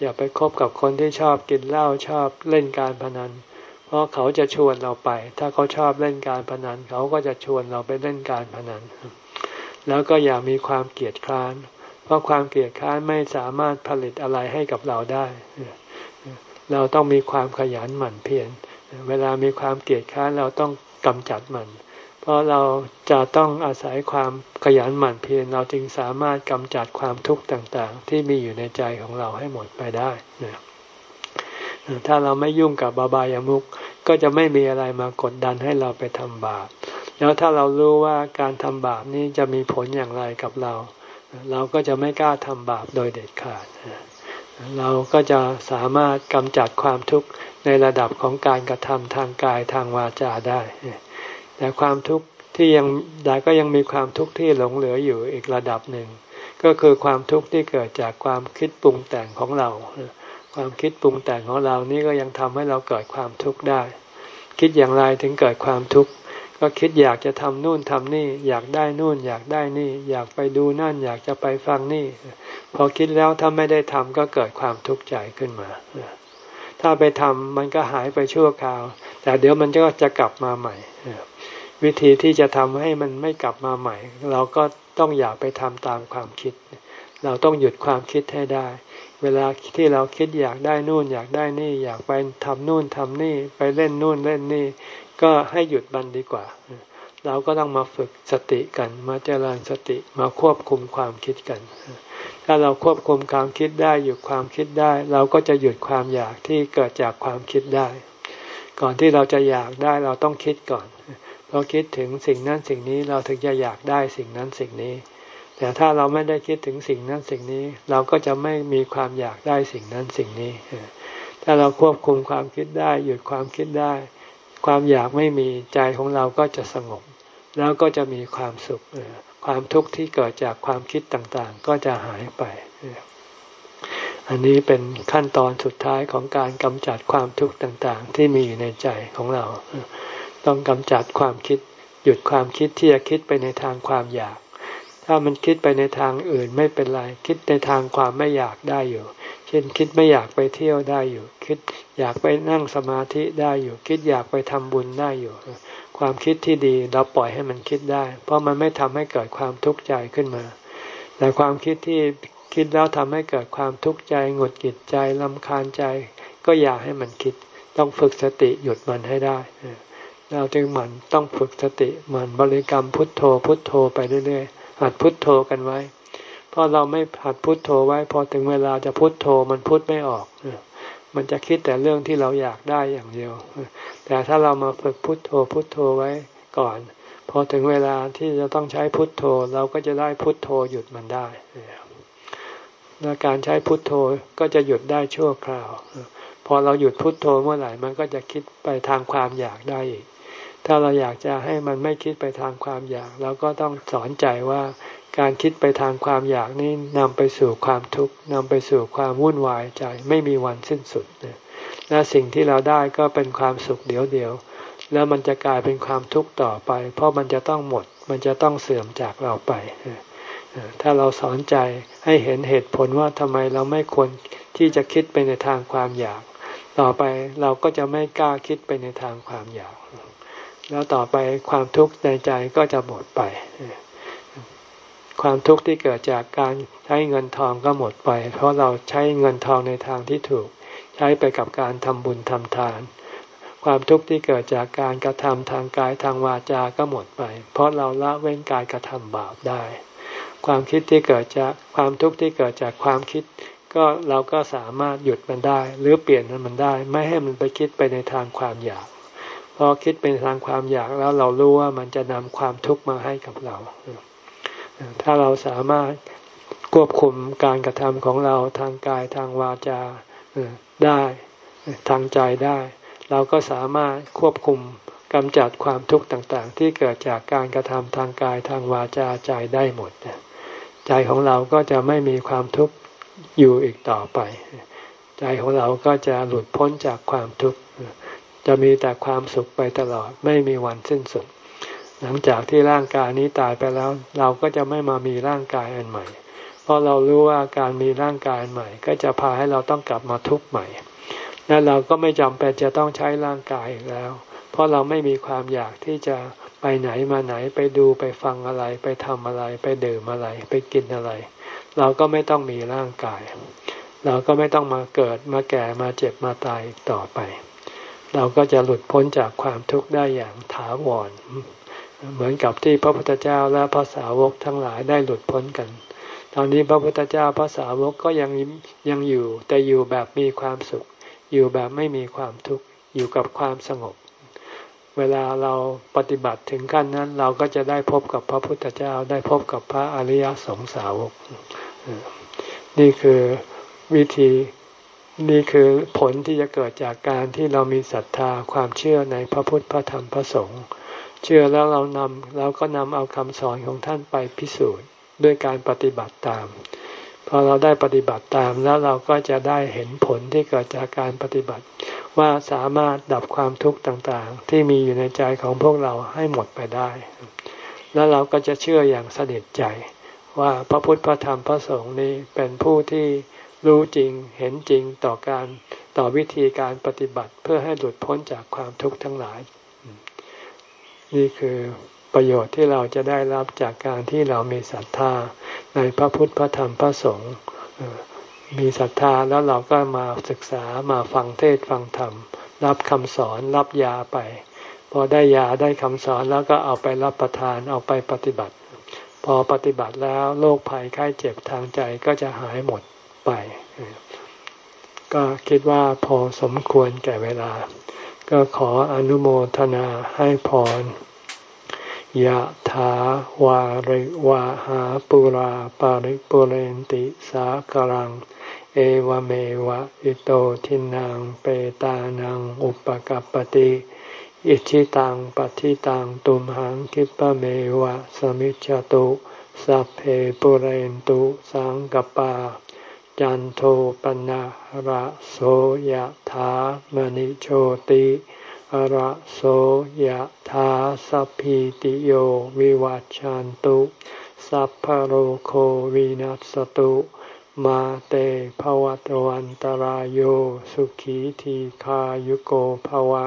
Speaker 1: อย่าไปคบกับคนที่ชอบกินเหล้าชอบเล่นการพนัน เพราะเขาจะชวนเราไป ถ้าเขาชอบเล่นการพนัน เขาก็จะชวนเราไปเล่นการพนัน แล้วก็อย่ามีความเกลียดคร้าน เพราะความเกลียดคร้านไม่สามารถผลิตอะไรให้กับเราได้ เราต้องมีความขยันหมั่นเพียร เวลามีความเกลียดคร้านเราต้องกำจัดมัน เพราะเราจะต้องอาศัยความขยันหมั่นเพียรเราจึงสามารถกำจัดความทุกข์ต่างๆ ที่มีอยู่ในใจของเราให้หมดไปได้ถ้าเราไม่ยุ่งกับบาบายามุกก็จะไม่มีอะไรมากดดันให้เราไปทำบาป แล้วถ้าเรารู้ว่าการทำบาปนี้จะมีผลอย่างไรกับเรา เราก็จะไม่กล้าทำบาปโดยเด็ดขาด เราก็จะสามารถกำจัดความทุกข์ในระดับของการกระทำทางกายทางวาจาได้ แต่ความทุกข์ที่ยังได้ก็ยังมีความทุกข์ที่หลงเหลืออยู่อีกระดับหนึ่ง ก็คือความทุกข์ที่เกิดจากความคิดปรุงแต่งของเรา ความคิดปรุงแต่งของเรานี่ก็ยังทำให้เราเกิดความทุกข์ได้ คิดอย่างไรถึงเกิดความทุกข์ ก็คิดอยากจะทำนู่นทำนี่ อยากได้นู่น อยากได้นี่ อยากไปดูนั่น อยากจะไปฟังนี่ พอคิดแล้วถ้าไม่ได้ทำก็เกิดความทุกข์ใจขึ้นมา ถ้าไปทำมันก็หายไปชั่วคราว แต่เดี๋ยวมันก็จะกลับมาใหม่ วิธีที่จะทำให้มันไม่กลับมาใหม่ เราก็ต้องอย่าไปทำตามความคิด เราต้องหยุดความคิดให้ได้ เวลาที่เราคิดอยากได้นู่น อยากได้นี่ อยากไปทำนู่นทำนี่ ไปเล่นนู่นเล่นนี่ ก็ให้หยุดมันดีกว่า เราก็ต้องมาฝึกสติกัน มาเจริญสติมาควบคุมความคิดกัน ถ้าเราควบคุมความคิดได้หยุดความคิดได้ เราก็จะหยุดความอยากที่เกิดจากความคิดได้ ก่อนที่เราจะอยากได้เราต้องคิดก่อนพอคิดถึงสิ่งนั้นสิ่งนี้เราถึงจะอยากได้สิ่งนั้นสิ่งนี้ แต่ถ้าเราไม่ได้คิดถึงสิ่งนั้นสิ่งนี้ เราก็จะไม่มีความอยากได้สิ่งนั้นสิ่งนี้ ถ้าเราควบคุมความคิดได้ หยุดความคิดได้ ความอยากไม่มีใจของเราก็จะสงบ แล้วก็จะมีความสุขความทุกข์ที่เกิดจากความคิดต่างๆ ก็จะหายไป อันนี้เป็นขั้นตอนสุดท้ายของการกำจัดความทุกข์ต่างๆ ที่มีอยู่ในใจของเรา ต้องกำจัดความคิด หยุดความคิดที่จะคิดไปในทางความอยาก ถ้ามันคิดไปในทางอื่นไม่เป็นไร คิดในทางความไม่อยากได้อยู่ เช่นคิดไม่อยากไปเที่ยวได้อยู่ คิดอยากไปนั่งสมาธิได้อยู่ คิดอยากไปทำบุญได้อยู่ ความคิดที่ดีเราปล่อยให้มันคิดได้ เพราะมันไม่ทำให้เกิดความทุกข์ใจขึ้นมา แต่ความคิดที่คิดแล้วทำให้เกิดความทุกข์ใจหงุดหงิดใจลำคาญใจ ก็อยากให้มันคิด ต้องฝึกสติหยุดมันให้ได้เราจึงหมั่นต้องฝึกสติหมั่นบริกรรมพุทโธพุทโธไปเรื่อยๆ หัดพุทโธกันไว้ เพราะเราไม่หัดพุทโธไว้ พอถึงเวลาจะพุทโธมันพุทไม่ออกมันจะคิดแต่เรื่องที่เราอยากได้อย่างเดียว แต่ถ้าเรามาฝึกพุทโธพุทโธไว้ก่อน พอถึงเวลาที่จะต้องใช้พุทโธ เราก็จะได้พุทโธหยุดมันได้และการใช้พุทโธก็จะหยุดได้ชั่วคราว พอเราหยุดพุทโธเมื่อไหร่มันก็จะคิดไปทางความอยากได้อีก ถ้าเราอยากจะให้มันไม่คิดไปทางความอยาก เราก็ต้องสอนใจว่าการคิดไปทางความอยากนี้นำไปสู่ความทุกข์นำไปสู่ความวุ่นวายใจไม่มีวันสิ้นสุดและสิ่งที่เราได้ก็เป็นความสุขเดียวเดียว แล้วมันจะกลายเป็นความทุกข์ต่อไป เพราะมันจะต้องหมด มันจะต้องเสื่อมจากเราไป ถ้าเราสอนใจให้เห็นเหตุผลว่าทำไมเราไม่ควรที่จะคิดไปในทางความอยาก ต่อไปเราก็จะไม่กล้าคิดไปในทางความอยาก แล้วต่อไปความทุกข์ในใจก็จะหมดไป ความทุกข์ที่เกิดจากการใช้เงินทองก็หมดไป เพราะเราใช้เงินทองในทางที่ถูก ใช้ไปกับการทำบุญทำทาน ความทุกข์ที่เกิดจากการกระทำทางกายทางวาจาก็หมดไป เพราะเราละเว้นการกระทำบาปได้ ความคิดที่เกิดจากความทุกข์ที่เกิดจากความคิดก็เราก็สามารถหยุดมันได้ หรือเปลี่ยนมันได้ ไม่ให้มันไปคิดไปในทางความอยาก พอคิดเป็นทางความอยากแล้วเรารู้ว่ามันจะนำความทุกข์มาให้กับเรา ถ้าเราสามารถควบคุมการกระทำของเราทางกายทางวาจาได้ทางใจได้ เราก็สามารถควบคุมกำจัดความทุกข์ต่างๆ ที่เกิดจากการกระทำทางกายทางวาจาใจได้หมด ใจของเราก็จะไม่มีความทุกข์อยู่อีกต่อไป ใจของเราก็จะหลุดพ้นจากความทุกข์ จะมีแต่ความสุขไปตลอดไม่มีวันสิ้นสุด หลังจากที่ร่างกายนี้ตายไปแล้ว เราก็จะไม่มามีร่างกายอันใหม่ เพราะเรารู้ว่าการมีร่างกายใหม่ ก็จะพาให้เราต้องกลับมาทุกข์ใหม่ และเราก็ไม่จำเป็นจะต้องใช้ร่างกายอีกแล้ว เพราะเราไม่มีความอยากที่จะไปไหนมาไหนไปดูไปฟังอะไร ไปทำอะไร ไปดื่มอะไร ไปกินอะไร เราก็ไม่ต้องมีร่างกาย เราก็ไม่ต้องมาเกิดมาแก่มาเจ็บมาตายต่อไป เราก็จะหลุดพ้นจากความทุกข์ได้อย่างถาวร เหมือนกับที่พระพุทธเจ้าและพระสาวกทั้งหลายได้หลุดพ้นกัน ตอนนี้พระพุทธเจ้าพระสาวกก็ยังยังอยู่ แต่อยู่แบบมีความสุข อยู่แบบไม่มีความทุกข์อยู่กับความสงบ เวลาเราปฏิบัติถึงขั้นนั้น เราก็จะได้พบกับพระพุทธเจ้าได้พบกับพระอริยสงสาวก นี่คือวิธี นี่คือผลที่จะเกิดจากการที่เรามีศรัทธาความเชื่อในพระพุทธพระธรรมพระสงฆ์เชื่อแล้วเรานำเราก็นำเอาคำสอนของท่านไปพิสูจน์ด้วยการปฏิบัติตามพอเราได้ปฏิบัติตามแล้วเราก็จะได้เห็นผลที่เกิดจากการปฏิบัติ ว่าสามารถดับความทุกข์ต่างๆ ที่มีอยู่ในใจของพวกเราให้หมดไปได้ แล้วเราก็จะเชื่ออย่างสนิทใจ ว่าพระพุทธพระธรรมพระสงฆ์นี้เป็นผู้ที่ รู้จริงเห็นจริงต่อการต่อวิธีการปฏิบัติเพื่อให้หลุดพ้นจากความทุกข์ทั้งหลาย นี่คือประโยชน์ที่เราจะได้รับจากการที่เรามีศรัทธาในพระพุทธพระธรรมพระสงฆ์มีศรัทธาแล้วเราก็มาศึกษามาฟังเทศฟังธรรม รับคำสอนรับยาไป พอได้ยาได้คำสอนแล้วก็เอาไปรับประทานเอาไปปฏิบัติ พอปฏิบัติแล้วโรคภัยไข้เจ็บทางใจก็จะหายหมด ไป ก็คิดว่าพอสมควรแก่เวลา ก็ขออนุโมทนาให้พรยะถาวาริวาหาปุราปาริปุเรนติสากรัง เอวเมวะอิโตทินังเปตานังอุปกัปติอิชิตังปฏิตังตุมหังคิปะเมวะสมิจจตุสัพเพปุเรนตุสังกปา จันโทปนะระโสยถามณิโชติระโสยถาสัพพิติโยวิวัจจันตุ สัพพโรโควินัสตุ มาเตภวัตวันตารโยสุขีทีขายุโกภวะ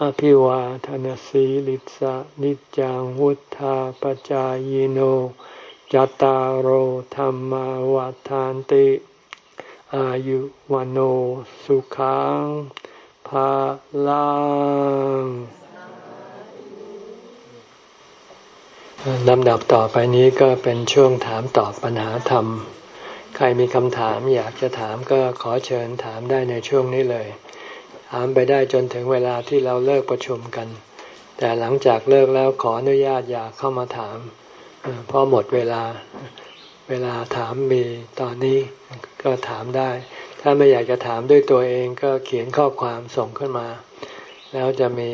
Speaker 1: อภิวาทนสีลิสะนิจังวุธาปจายโน จตารโหธรรมวาทานติ อายุวันโอสุขังภาลังลำดับต่อไปนี้ก็เป็นช่วงถามตอบปัญหาธรรม ใครมีคำถามอยากจะถามก็ขอเชิญถามได้ในช่วงนี้เลย ถามไปได้จนถึงเวลาที่เราเลิกประชุมกัน แต่หลังจากเลิกแล้วขออนุญาตอยากเข้ามาถาม พอหมดเวลาเวลาถามมีตอนนี้ก็ถามได้ ถ้าไม่อยากจะถามด้วยตัวเองก็เขียนข้อความส่งขึ้นมา แล้วจะมี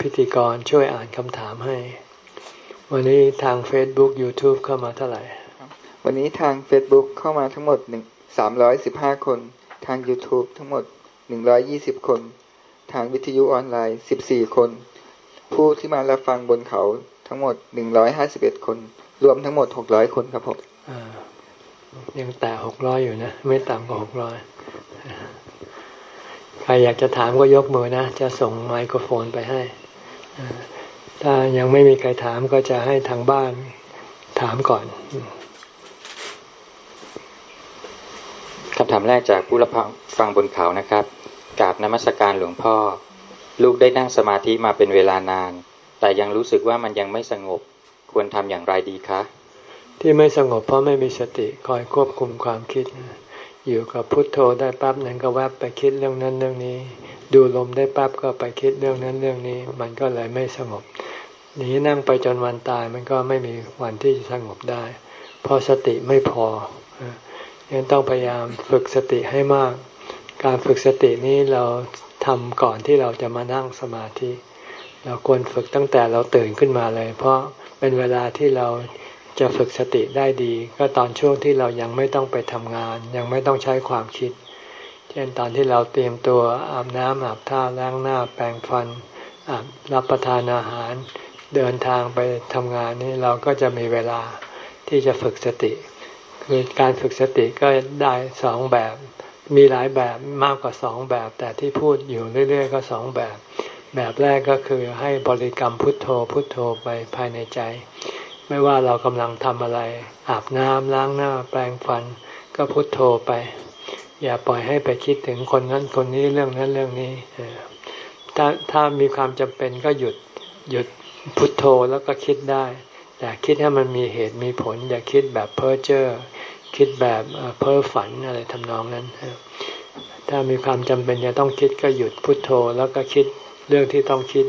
Speaker 1: พิธีกรช่วยอ่านคำถามให้ วันนี้ทาง Facebook YouTube เข้ามาเท่าไหร่
Speaker 2: วันนี้ทาง Facebook เข้ามาทั้งหมดหนึ่งสามร้อยสิบห้าคน ทาง YouTube ทั้งหมดหนึ่งร้อยี่สิบคน ทางวิทยุออนไลน์สิบสี่คน ผู้ที่มารับฟังบนเขา ทั้งหมดหนึ่งร้อยห้าสิบเอ็ดคน รวมทั้งหมดหกร้อยคนครับผม
Speaker 1: ยังแต่หกร้อยอยู่นะ ไม่ต่ำกว่าหกร้อยใครอยากจะถามก็ยกมือนะ จะส่งไมโครโฟนไปให้ถ้ายังไม่มีใครถามก็จะให้ทางบ้านถามก่อน
Speaker 3: คำถามแรกจากผู้รับฟังบนเขานะครับกราบนมัสการหลวงพ่อ ลูกได้นั่งสมาธิมาเป็นเวลานาน แต่ยังรู้สึกว่ามันยังไม่สงบ ควรทำอย่างไรดีคะ
Speaker 1: ที่ไม่สงบเพราะไม่มีสติคอยควบคุมความคิด อยู่กับพุทโธได้ปั๊บนั้นก็แวบไปคิดเรื่องนั้นเรื่องนี้ ดูลมได้ปั๊บก็ไปคิดเรื่องนั้นเรื่องนี้ มันก็เลยไม่สงบหนีนั่งไปจนวันตายมันก็ไม่มีวันที่จะสงบได้เพเพราะสติไม่พอยังต้องพยายามฝึกสติให้มาก การฝึกสตินี้เราทำก่อนที่เราจะมานั่งสมาธิ เราควรฝึกตั้งแต่เราตื่นขึ้นมาเลย เพราะเป็นเวลาที่เราจะฝึกสติได้ดี ก็ตอนช่วงที่เรายังไม่ต้องไปทำงาน ยังไม่ต้องใช้ความคิด เช่นตอนที่เราเตรียมตัวอาบน้ำอาบท่าล้างหน้าแปรงฟันรับประทานอาหาร เดินทางไปทำงานนี่เราก็จะมีเวลาที่จะฝึกสติ คือการฝึกสติก็ได้สองแบบ มีหลายแบบมากกว่าสองแบบ แต่ที่พูดอยู่เรื่อย ๆ ก็สองแบบ แบบแรกก็คือให้บริกรรมพุทโธพุทโธไปภายในใจ ไม่ว่าเรากำลังทำอะไร อาบน้ำล้างหน้าแปรงฟัน ก็พุทโธไป อย่าปล่อยให้ไปคิดถึงคนนั้นคนนี้เรื่องนั้นเรื่องนี้ถ้าถ้ามีความจำเป็นก็หยุดหยุดพุทโธแล้วก็คิดได้ แต่คิดให้มันมีเหตุมีผล อย่าคิดแบบเพ้อเจ้อคิดแบบเพ้อฝันอะไรทำนองนั้น ถ้ามีความจำเป็นจะต้องคิดก็หยุดพุทโธแล้วก็คิด เรื่องที่ต้องคิด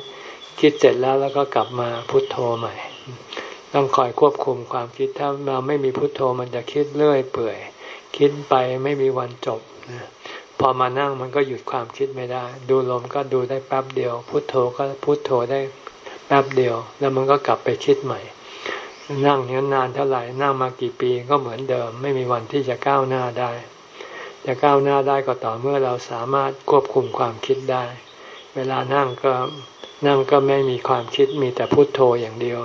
Speaker 1: คิดเสร็จแล้วแล้วก็กลับมาพุทโธใหม่ ต้องคอยควบคุมความคิดถ้าเราไม่มีพุทโธมันจะคิดเรื่อยเปื่อย คิดไปไม่มีวันจบนะพอมานั่งมันก็หยุดความคิดไม่ได้ ดูลมก็ดูได้แป๊บเดียว พุทโธก็พุทโธได้แป๊บเดียว แล้วมันก็กลับไปคิดใหม่ นั่งนี้นานเท่าไหร่นั่งมากี่ปีก็เหมือนเดิม ไม่มีวันที่จะก้าวหน้าได้จะก้าวหน้าได้ก็ต่อเมื่อเราสามารถควบคุมความคิดได้ เวลานั่งก็นั่งก็ไม่มีความคิดมีแต่พุโทโธอย่างเดียว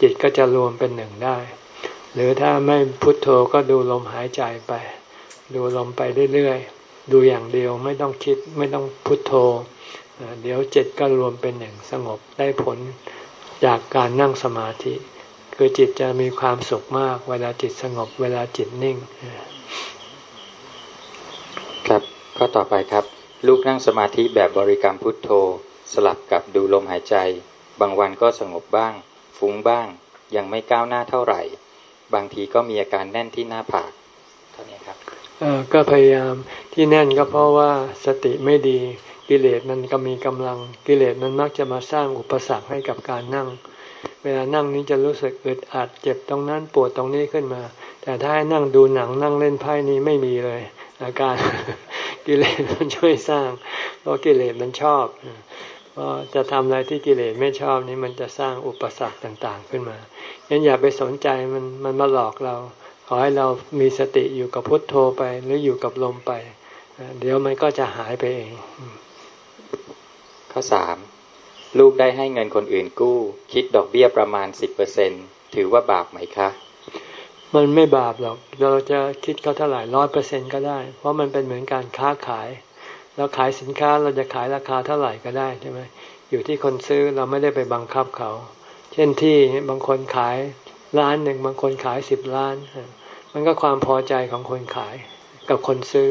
Speaker 1: จิตก็จะรวมเป็นหนึ่งได้ หรือถ้าไม่พุโทโธก็ดูลมหายใจไป ดูลมไปเรื่อยๆดูอย่างเดียวไม่ต้องคิดไม่ต้องพุโทโธ เดี๋ยวจิตก็รวมเป็นหนึ่งสงบได้ผลจากการนั่งสมาธิ คือจิตจะมีความสุขมาก เวลาจิตสงบ เวลาจิตนิ่ง
Speaker 3: ครับข้อต่อไปครับ ลูกนั่งสมาธิแบบบริกรรมพุทโธ สลับกับดูลมหายใจ บางวันก็สงบบ้าง ฟุ้งบ้าง ยังไม่ก้าวหน้าเท่าไหร่ บางทีก็มีอาการแน่นที่หน้าผากเท่านี้ครับ
Speaker 1: ก็พยายามที่แน่นก็เพราะว่าสติไม่ดีกิเลสมันก็มีกำลังกิเลสมันมักจะมาสร้างอุปสรรคให้กับการนั่ง เวลานั่งนี้จะรู้สึกอึดอัดเจ็บตรงนั้นปวดตรงนี้ขึ้นมา แต่ถ้าให้นั่งดูหนังนั่งเล่นไพ่นี้ไม่มีเลย อาการกิเลสมันช่วยสร้าง เพราะกิเลสมันชอบเพราะจะทำอะไรที่กิเลสไม่ชอบนี้มันจะสร้างอุปสรรคต่างๆขึ้นมายันอย่าไปสนใจมันมันมาหลอกเรา ขอให้เรามีสติอยู่กับพุทโธไป หรืออยู่กับลมไป เดี๋ยวมันก็จะหายไปเอง
Speaker 3: ข้อสามลูกได้ให้เงินคนอื่นกู้ คิดดอกเบี้ยประมาณสิบเปอร์เซ็นถือว่าบาปไหมคะ
Speaker 1: มันไม่บาปหรอก เราจะคิดเขาเท่าไหร่ร้อยเปอร์เซ็นก็ได้ เพราะมันเป็นเหมือนการค้าขาย เราขายสินค้าเราจะขายราคาเท่าไหร่ก็ได้ใช่ไหมอยู่ที่คนซื้อเราไม่ได้ไปบังคับเขา เช่นที่บางคนขายล้านหนึ่งบางคนขายสิบล้าน มันก็ความพอใจของคนขายกับคนซื้อ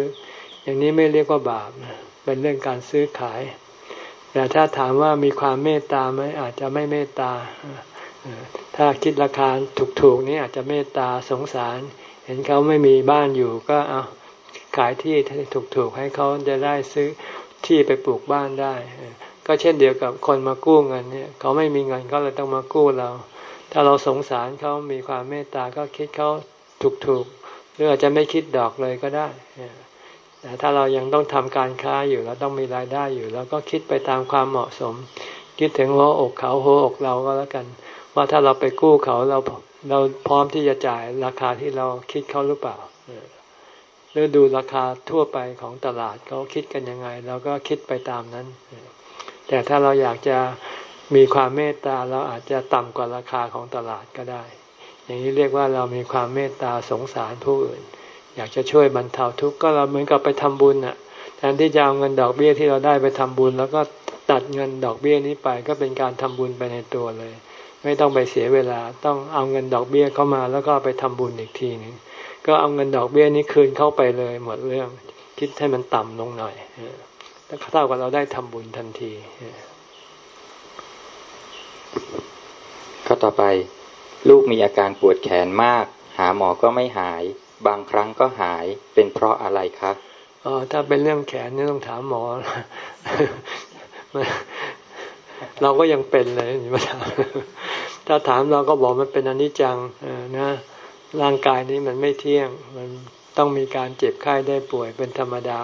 Speaker 1: อย่างนี้ไม่เรียกว่าบาปเป็นเรื่องการซื้อขาย แต่ถ้าถามว่ามีความเมตตาไหมอาจจะไม่เมตตา ถ้าคิดราคาถูกๆนี่อาจจะเมตตาสงสาร เห็นเขาไม่มีบ้านอยู่ก็เอาขายที่ถูกๆให้เขาจะได้ซื้อที่ไปปลูกบ้านได้ ก็เช่นเดียวกับคนมากู้เงินเนี่ยเขาไม่มีเงินก็เลยต้องมากู้เรา ถ้าเราสงสารเขามีความเมตตาก็คิดเขาถูกๆหรืออาจจะไม่คิดดอกเลยก็ได้แต่ถ้าเรายังต้องทำการค้าอยู่เราต้องมีรายได้อยู่เราก็คิดไปตามความเหมาะสม คิดถึงหัวอกเขาหัวอกเราก็แล้วกัน ว่าถ้าเราไปกู้เขาเราเราพร้อมที่จะจ่ายราคาที่เราคิดเขาหรือเปล่าหรือดูราคาทั่วไปของตลาดเขาคิดกันยังไงเราก็คิดไปตามนั้น แต่ถ้าเราอยากจะมีความเมตตาเราอาจจะต่ำกว่าราคาของตลาดก็ได้ อย่างนี้เรียกว่าเรามีความเมตตาสงสารผู้อื่น อยากจะช่วยบรรเทาทุกข์ก็เราเหมือนกับไปทำบุญอะแทนที่จะเอาเงินดอกเบี้ยที่เราได้ไปทำบุญ แล้วก็ตัดเงินดอกเบี้ยนี้ไปก็เป็นการทำบุญไปในตัวเลย ไม่ต้องไปเสียเวลา ต้องเอาเงินดอกเบี้ยเข้ามาแล้วก็ไปทำบุญอีกทีหนึ่งก็เอาเงินดอกเบี้ยนี้คืนเข้าไปเลย หมดเรื่องคิดให้มันต่ำลงหน่อยแล้วเท่ากับเราได้ทำบุญทันที
Speaker 3: ข้อต่อไป ลูกมีอาการปวดแขนมาก หาหมอก็ไม่หาย บางครั้งก็หายเป็นเพราะอะไรครับ
Speaker 1: อ๋อถ้าเป็นเรื่องแขนนี่ต้องถามหมอ เราก็ยังเป็นเลยมาถามถ้าถามเราก็บอกมันเป็นอนิจจังนะร่างกายนี้มันไม่เที่ยง มันต้องมีการเจ็บไข้ได้ป่วยเป็นธรรมดา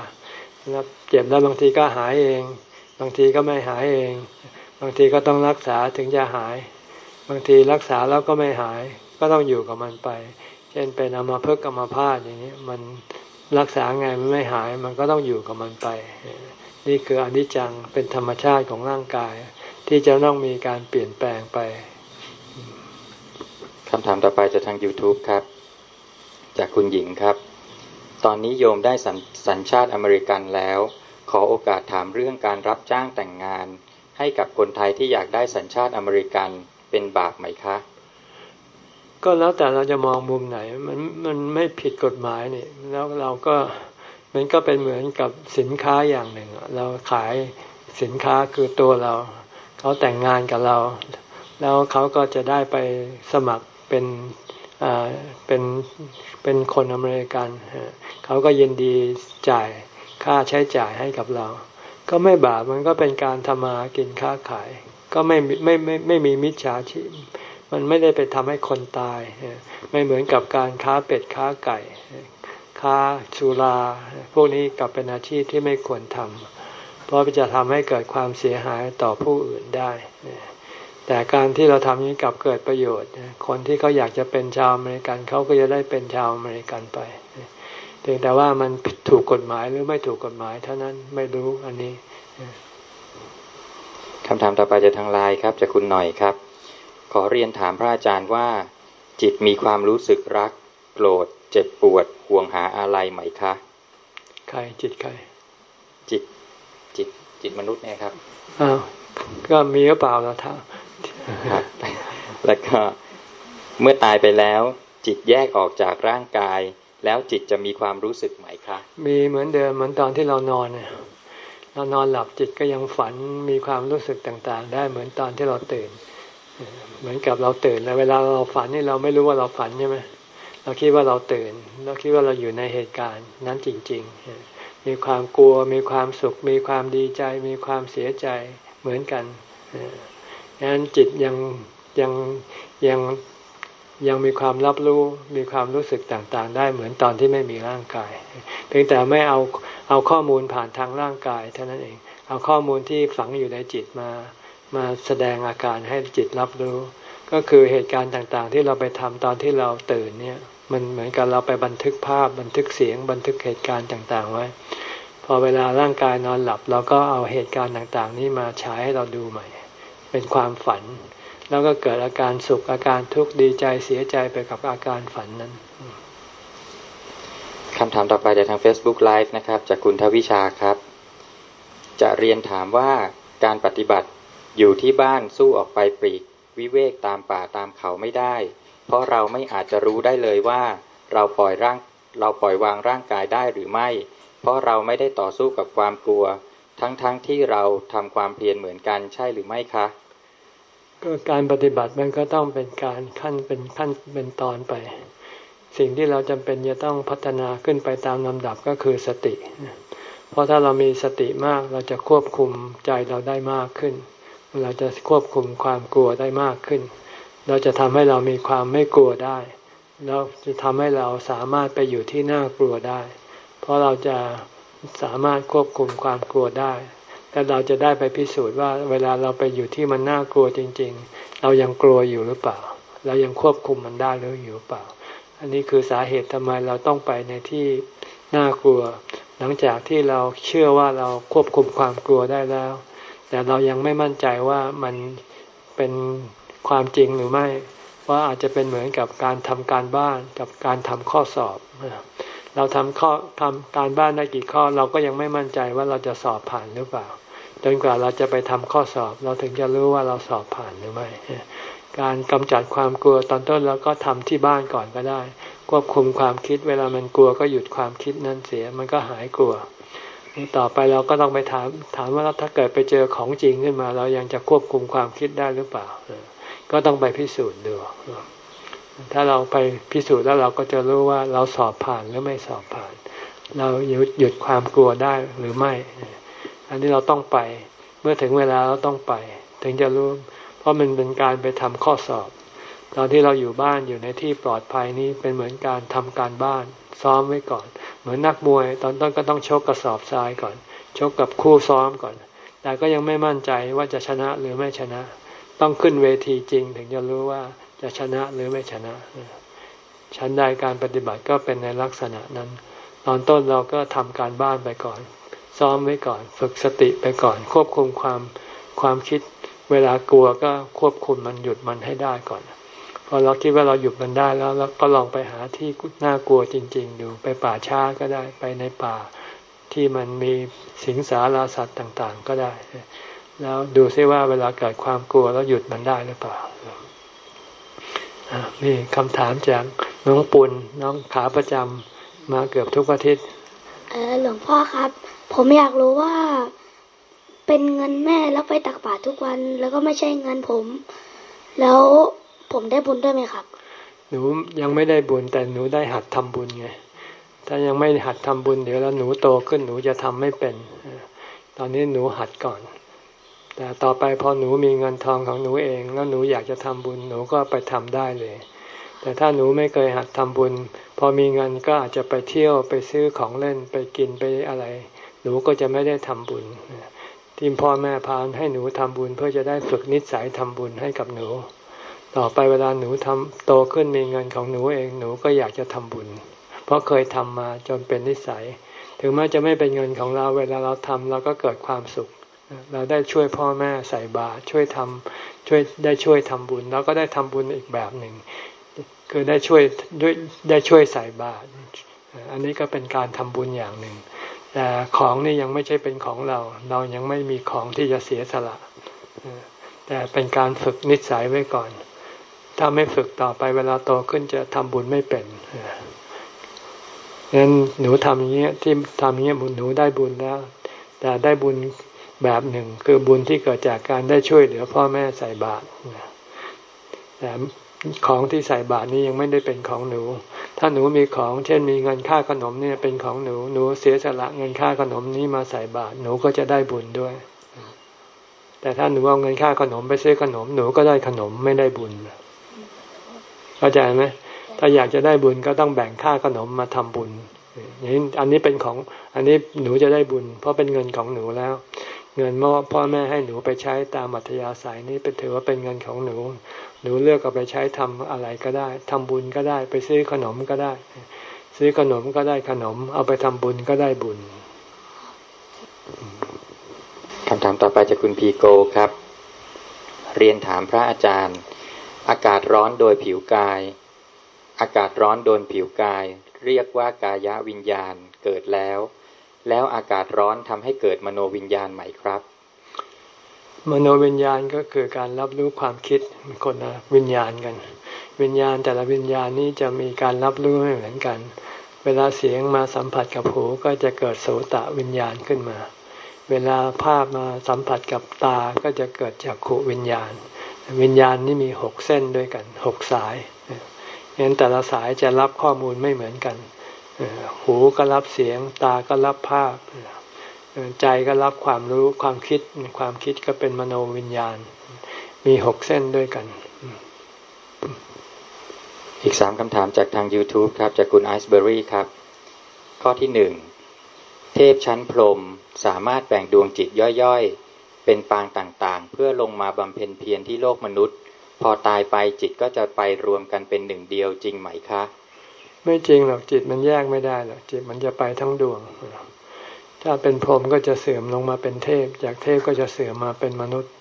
Speaker 1: แล้วเจ็บแล้วบางทีก็หายเอง บางทีก็ไม่หายเอง บางทีก็ต้องรักษาถึงจะหาย บางทีรักษาแล้วก็ไม่หาย ก็ต้องอยู่กับมันไป เช่นเป็นอามาเพิกกรรมพาดอย่างนี้ มันรักษาไงมันไม่หาย มันก็ต้องอยู่กับมันไป นี่คืออนิจจังเป็นธรรมชาติของร่างกาย ที่จะต้องมีการเปลี่ยนแปลงไป
Speaker 3: คำถามต่อไปจะทาง YouTube ครับ จากคุณหญิงครับ ตอนนี้โยมได้สสัญชาติอเมริกันแล้ว ขอโอกาสถามเรื่องการรับจ้างแต่งงาน ให้กับคนไทยที่อยากได้สัญชาติอเมริกันเป็นบาปไหมคะ
Speaker 1: ก็แล้วแต่เราจะมองมุมไหน มันมันไม่ผิดกฎหมายนี่ แล้วเราก็มันก็เป็นเหมือนกับสินค้าอย่างหนึ่ง เราขายสินค้าคือตัวเรา เขาแต่งงานกับเรา แล้วเขาก็จะได้ไปสมัครเป็นเป็นเป็นคนอเมริกัน เขาก็ยินดีจ่ายค่าใช้จ่ายให้กับเรา ก็ไม่บาปมันก็เป็นการทำมากินค้าขาย ก็ไม่ไม่ไม่ไม่มีมิจฉาชีพมันไม่ได้ไปทำให้คนตาย ไม่เหมือนกับการค้าเป็ดค้าไก่ ค้าสุรา พวกนี้กลับเป็นอาชีพที่ไม่ควรทำ เพราะจะทำให้เกิดความเสียหายต่อผู้อื่นได้ แต่การที่เราทำนี้กลับเกิดประโยชน์ คนที่เขาอยากจะเป็นชาวอเมริกันเขาก็จะได้เป็นชาวอเมริกันไปเพียงแต่ว่ามันถูกกฎหมายหรือไม่ถูกกฎหมายเท่านั้นไม่รู้อันนี้
Speaker 3: คำถามต่อไปจะทางไลน์ครับจากคุณหน่อยครับ ขอเรียนถามพระอาจารย์ว่า จิตมีความรู้สึกรัก โกรธ เจ็บปวดห่วงหาอะไรไหมคะ
Speaker 1: ใครจิตใคร
Speaker 3: จิต จิตจิตมนุษย์เนี่ยครับ
Speaker 1: อ้าวก็มีหรือเปล่าล่ะท่า
Speaker 3: ครับแล้วก็เมื่อตายไปแล้ว จิตแยกออกจากร่างกาย แล้วจิตจะมีความรู้สึกไหมคะ
Speaker 1: มีเหมือนเดิมเหมือนตอนที่เรานอนเนี่ยเรานอนหลับจิตก็ยังฝันมีความรู้สึกต่างๆ ได้เหมือนตอนที่เราตื่น เหมือนกับเราตื่นแล้วเวลาเราฝันนี่เราไม่รู้ว่าเราฝันใช่ไหมเราคิดว่าเราตื่น เราคิดว่าเราอยู่ในเหตุการณ์นั้นจริง ๆ มีความกลัว มีความสุข มีความดีใจ มีความเสียใจเหมือนกันดังนั้นจิตยังยังยังยังมีความรับรู้มีความรู้สึกต่างๆ ได้เหมือนตอนที่ไม่มีร่างกายเพียงแต่ไม่เอาเอาข้อมูลผ่านทางร่างกายเท่านั้นเอง เอาข้อมูลที่ฝังอยู่ในจิตมามาแสดงอาการให้จิตรับรู้ ก็คือเหตุการณ์ต่างๆ ที่เราไปทำตอนที่เราตื่นเนี่ย มันเหมือนกับเราไปบันทึกภาพบันทึกเสียง บันทึกเหตุการณ์ต่างๆ ไว้ พอเวลาร่างกายนอนหลับ เราก็เอาเหตุการณ์ต่างๆ นี้มาฉายให้เราดูใหม่ เป็นความฝัน แล้วก็เกิดอาการสุขอาการทุกข์ดีใจเสียใจไปกับอาการฝันนั้น
Speaker 3: คำถามต่อไปจากทาง Facebook Live นะครับ จากคุณทวิชาครับ จะเรียนถามว่าการปฏิบัติอยู่ที่บ้านสู้ออกไปปรีก วิเวกตามป่าตามเขาไม่ได้ เพราะเราไม่อาจจะรู้ได้เลยว่า เราปล่อยร่าง เราปล่อยวางร่างกายได้หรือไม่ เพราะเราไม่ได้ต่อสู้กับความกลัว ทั้งๆทที่เราทำความเพียรเหมือนกันใช่หรือไม่คะ
Speaker 1: ก็การปฏิบัติมันก็ต้องเป็นการขั้นเป็นขั้นเป็นตอนไป สิ่งที่เราจำเป็นจะต้องพัฒนาขึ้นไปตามลำดับก็คือสติ เพราะถ้าเรามีสติมากเราจะควบคุมใจเราได้มากขึ้น เราจะควบคุมความกลัวได้มากขึ้น เราจะทำให้เรามีความไม่กลัวได้เราจะทำให้เราสามารถไปอยู่ที่น่ากลัวได้ เพราะเราจะสามารถควบคุมความกลัวได้ และเราจะได้ไปพิสูจน์ว่าเวลาเราไปอยู่ที่มันน่ากลัวจริง ๆ เรายังกลัวอยู่หรือเปล่า เรายังควบคุมมันได้หรืออยู่เปล่า อันนี้คือสาเหตุทำไมเราต้องไปในที่น่ากลัว หลังจากที่เราเชื่อว่าเราควบคุมความกลัวได้แล้ว แต่เรายังไม่มั่นใจว่ามันเป็น ความจริงหรือไม่ ว่าอาจจะเป็นเหมือนกับการทำการบ้านกับการทำข้อสอบ เราทำข้อทำการบ้านได้กี่ข้อเราก็ยังไม่มั่นใจว่าเราจะสอบผ่านหรือเปล่า จนกว่าเราจะไปทำข้อสอบ เราถึงจะรู้ว่าเราสอบผ่านหรือไม่ การกำจัดความกลัวตอนต้นเราก็ทำที่บ้านก่อนก็ได้ ควบคุมความคิดเวลามันกลัวก็หยุดความคิดนั้นเสียมันก็หายกลัวต่อไปเราก็ต้องไปถามถามว่าถ้าเกิดไปเจอของจริงขึ้นมา เรายังจะควบคุมความคิดได้หรือเปล่า ก็ต้องไปพิสูจน์ดู ถ้าเราไปพิสูจน์แล้วเราก็จะรู้ว่าเราสอบผ่านหรือไม่สอบผ่าน เราหยุดหยุดความกลัวได้หรือไม่ อันนี้เราต้องไป เมื่อถึงเวลาเราต้องไป ถึงจะรู้ เพราะมันเป็นการไปทำข้อสอบ ตอนที่เราอยู่บ้านอยู่ในที่ปลอดภัยนี้เป็นเหมือนการทำการบ้าน ซ้อมไว้ก่อน เหมือนนักมวย ตอนต้นก็ต้องชกกระสอบทรายก่อน ชกกับคู่ซ้อมก่อน แต่ก็ยังไม่มั่นใจว่าจะชนะหรือไม่ชนะ ต้องขึ้นเวทีจริง ถึงจะรู้ว่าจะชนะหรือไม่ชนะชั้นใดการปฏิบัติก็เป็นในลักษณะนั้น ตอนต้นเราก็ทำการบ้านไปก่อน ซ้อมไว้ก่อน ฝึกสติไปก่อน ควบคุมความความคิด เวลากลัวก็ควบคุมมันหยุดมันให้ได้ก่อนพอเราคิดว่าเราหยุดมันได้แล้วเราก็ลองไปหาที่น่ากลัวจริง ๆ ดูไปป่าช้าก็ได้ไปในป่าที่มันมีสิงสาราสัตว์ต่างๆ ก็ได้ แล้วดูซิว่าเวลาเกิดความกลัวแล้วหยุดมันได้หรือเปล่ามีคำถามจากน้องปุณน้องขาประจำมาเกือบทุกอาทิตย์
Speaker 4: เออหลวงพ่อครับ ผมอยากรู้ว่าเป็นเงินแม่แล้วไปตักบาตรทุกวัน แล้วก็ไม่ใช่เงินผม แล้วผมได้บุญด้วยไหมครับ
Speaker 1: หนูยังไม่ได้บุญแต่หนูได้หัดทำบุญไง ถ้ายังไม่หัดทำบุญเดี๋ยวแล้วหนูโตขึ้นหนูจะทำไม่เป็น ตอนนี้หนูหัดก่อน แต่ต่อไปพอหนูมีเงินทองของหนูเอง แล้วหนูอยากจะทำบุญหนูก็ไปทำได้เลย แต่ถ้าหนูไม่เคยหัดทำบุญ พอมีเงินก็อาจจะไปเที่ยวไปซื้อของเล่นไปกินไปอะไร หนูก็จะไม่ได้ทำบุญที่พ่อแม่พานให้หนูทำบุญ เพื่อจะได้ฝึกนิสัยทำบุญให้กับหนู ต่อไปเวลาหนูทำโตขึ้นมีเงินของหนูเองหนูก็อยากจะทำบุญ เพราะเคยทำมาจนเป็นนิสัย ถึงแม้จะไม่เป็นเงินของเราเวลาเราทำเราก็เกิดความสุข เราได้ช่วยพ่อแม่ใส่บาตรช่วยทำช่วยได้ช่วยทำบุญ แล้วก็ได้ทำบุญอีกแบบหนึ่ง คือได้ช่วยด้วยได้ช่วยใส่บาตรอันนี้ก็เป็นการทำบุญอย่างหนึ่ง แต่ของนี่ยังไม่ใช่เป็นของเรา เรายังไม่มีของที่จะเสียสละแต่เป็นการฝึกนิสัยไว้ก่อน ถ้าไม่ฝึกต่อไปเวลาโตขึ้นจะทำบุญไม่เป็นงั้นหนูทำอย่างเงี้ยที่ทำอย่างเงี้ยหนูได้บุญแล้ว แต่ได้บุญ แบบหนึ่ง คือบุญที่เกิดจากการได้ช่วยเหลือพ่อแม่ใส่บาตรแต่ของที่ใส่บาตรนี้ยังไม่ได้เป็นของหนู ถ้าหนูมีของเช่นมีเงินค่าขนมเนี่ยเป็นของหนู หนูเสียสละเงินค่าขนมนี้มาใส่บาตรหนูก็จะได้บุญด้วย แต่ถ้าหนูเอาเงินค่าขนมไปซื้อขนม หนูก็ได้ขนมไม่ได้บุญเข้าใจไหมถ้าอยากจะได้บุญก็ต้องแบ่งค่าขนมมาทำบุญนี่อันนี้เป็นของ อันนี้หนูจะได้บุญ เพราะเป็นเงินของหนูแล้ว เงินพ่อพ่อแม่ให้หนูไปใช้ตามอัธยาศัยนี่เป็นถือว่าเป็นเงินของหนู หนูเลือกเอาไปใช้ทำอะไรก็ได้ทำบุญก็ได้ไปซื้อขนมก็ได้ ซื้อขนมก็ได้ขนม เอาไปทำบุญก็ได้บุญ
Speaker 3: คำถามต่อไปจากคุณพีโกครับ เรียนถามพระอาจารย์ อากาศร้อนโดยผิวกาย อากาศร้อนโดนผิวกาย เรียกว่ากายวิญญาณเกิดแล้ว แล้วอากาศร้อนทำให้เกิดมโนวิญญาณใหม่ครับ
Speaker 1: มโนวิญญาณก็คือการรับรู้ความคิดคนละวิญญาณกัน วิญญาณแต่ละวิญญาณนี้จะมีการรับรู้ไม่เหมือนกัน เวลาเสียงมาสัมผัสกับหูก็จะเกิดโสตะวิญญาณขึ้นมา เวลาภาพมาสัมผัสกับตาก็จะเกิดจากขูวิญญาณ วิญญาณนี่มีหกเส้นด้วยกันหกสายงั้นแต่ละสายจะรับข้อมูลไม่เหมือนกัน หูก็รับเสียง ตาก็รับภาพ ใจก็รับความรู้ความคิดความคิดก็เป็นมโนวิญญาณ มีหกเส้นด้วยกัน
Speaker 3: อีกสามคำถามจากทาง YouTube ครับ จากคุณไอซ์เบอรี่ครับ ข้อที่หนึ่งเทพชั้นพรหมสามารถแบ่งดวงจิตย่อยๆ เป็นปางต่างๆ เพื่อลงมาบำเพ็ญเพียรที่โลกมนุษย์ พอตายไปจิตก็จะไปรวมกันเป็นหนึ่งเดียวจริงไหมคะ
Speaker 1: ไม่จริงหรอกจิตมันแยกไม่ได้หรอกจิตมันจะไปทั้งดวง ถ้าเป็นพรหมก็จะเสื่อมลงมาเป็นเทพ จากเทพก็จะเสื่อมมาเป็นมนุษย์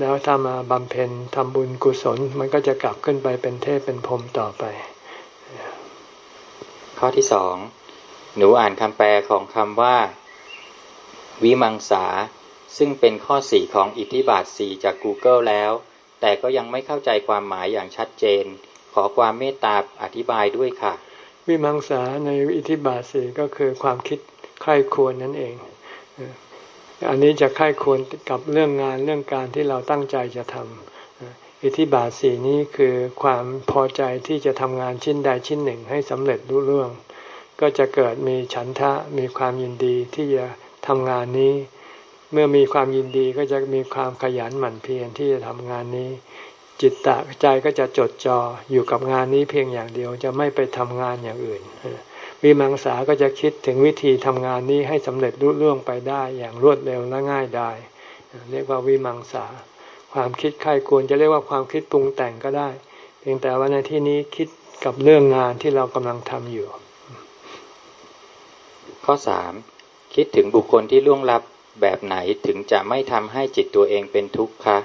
Speaker 1: แล้วถ้ามาบำเพ็ญทำบุญกุศล มันก็จะกลับขึ้นไปเป็นเทพเป็นพรหมต่อไป
Speaker 3: ข้อที่สองหนูอ่านคำแปลของคำว่า วิมังสา ซึ่งเป็นข้อสี่ของอิทธิบาทสี่จาก Google แล้ว แต่ก็ยังไม่เข้าใจความหมายอย่างชัดเจน ขอความเมตตาอธิบายด้วยค่ะ
Speaker 1: วิมังสาในอิทธิบาสีก็คือความคิดใคร่ควรนั่นเอง อันนี้จะใคร่ควรกับเรื่องงานเรื่องการที่เราตั้งใจจะทำอิทธิบาสีนี้คือความพอใจที่จะทำงานชิ้นใดชิ้นหนึ่งให้สำเร็จรุ่เรื่องก็จะเกิดมีฉันทะมีความยินดีที่จะทำงานนี้ เมื่อมีความยินดีก็จะมีความขยันหมั่นเพียรที่จะทำงานนี้ จิตตะใจก็จะจดจอ่ออยู่กับงานนี้เพียงอย่างเดียวจะไม่ไปทำงานอย่างอื่น วิมังสาก็จะคิดถึงวิธีทำงานนี้ให้สำเร็จรุ่ร่วงไปได้อย่างรวดเร็วและง่ายได้ เรียกว่าวิมังสา ความคิดใครควรจะเรียกว่าความคิดปรุงแต่งก็ได้ เพียงแต่ว่าในที่นี้คิดกับเรื่องงานที่เรากำลังทำอยู่
Speaker 3: ข้อสามคิดถึงบุคคลที่ล่วงลับแบบไหนถึงจะไม่ทำให้จิตตัวเองเป็นทุกข์คะ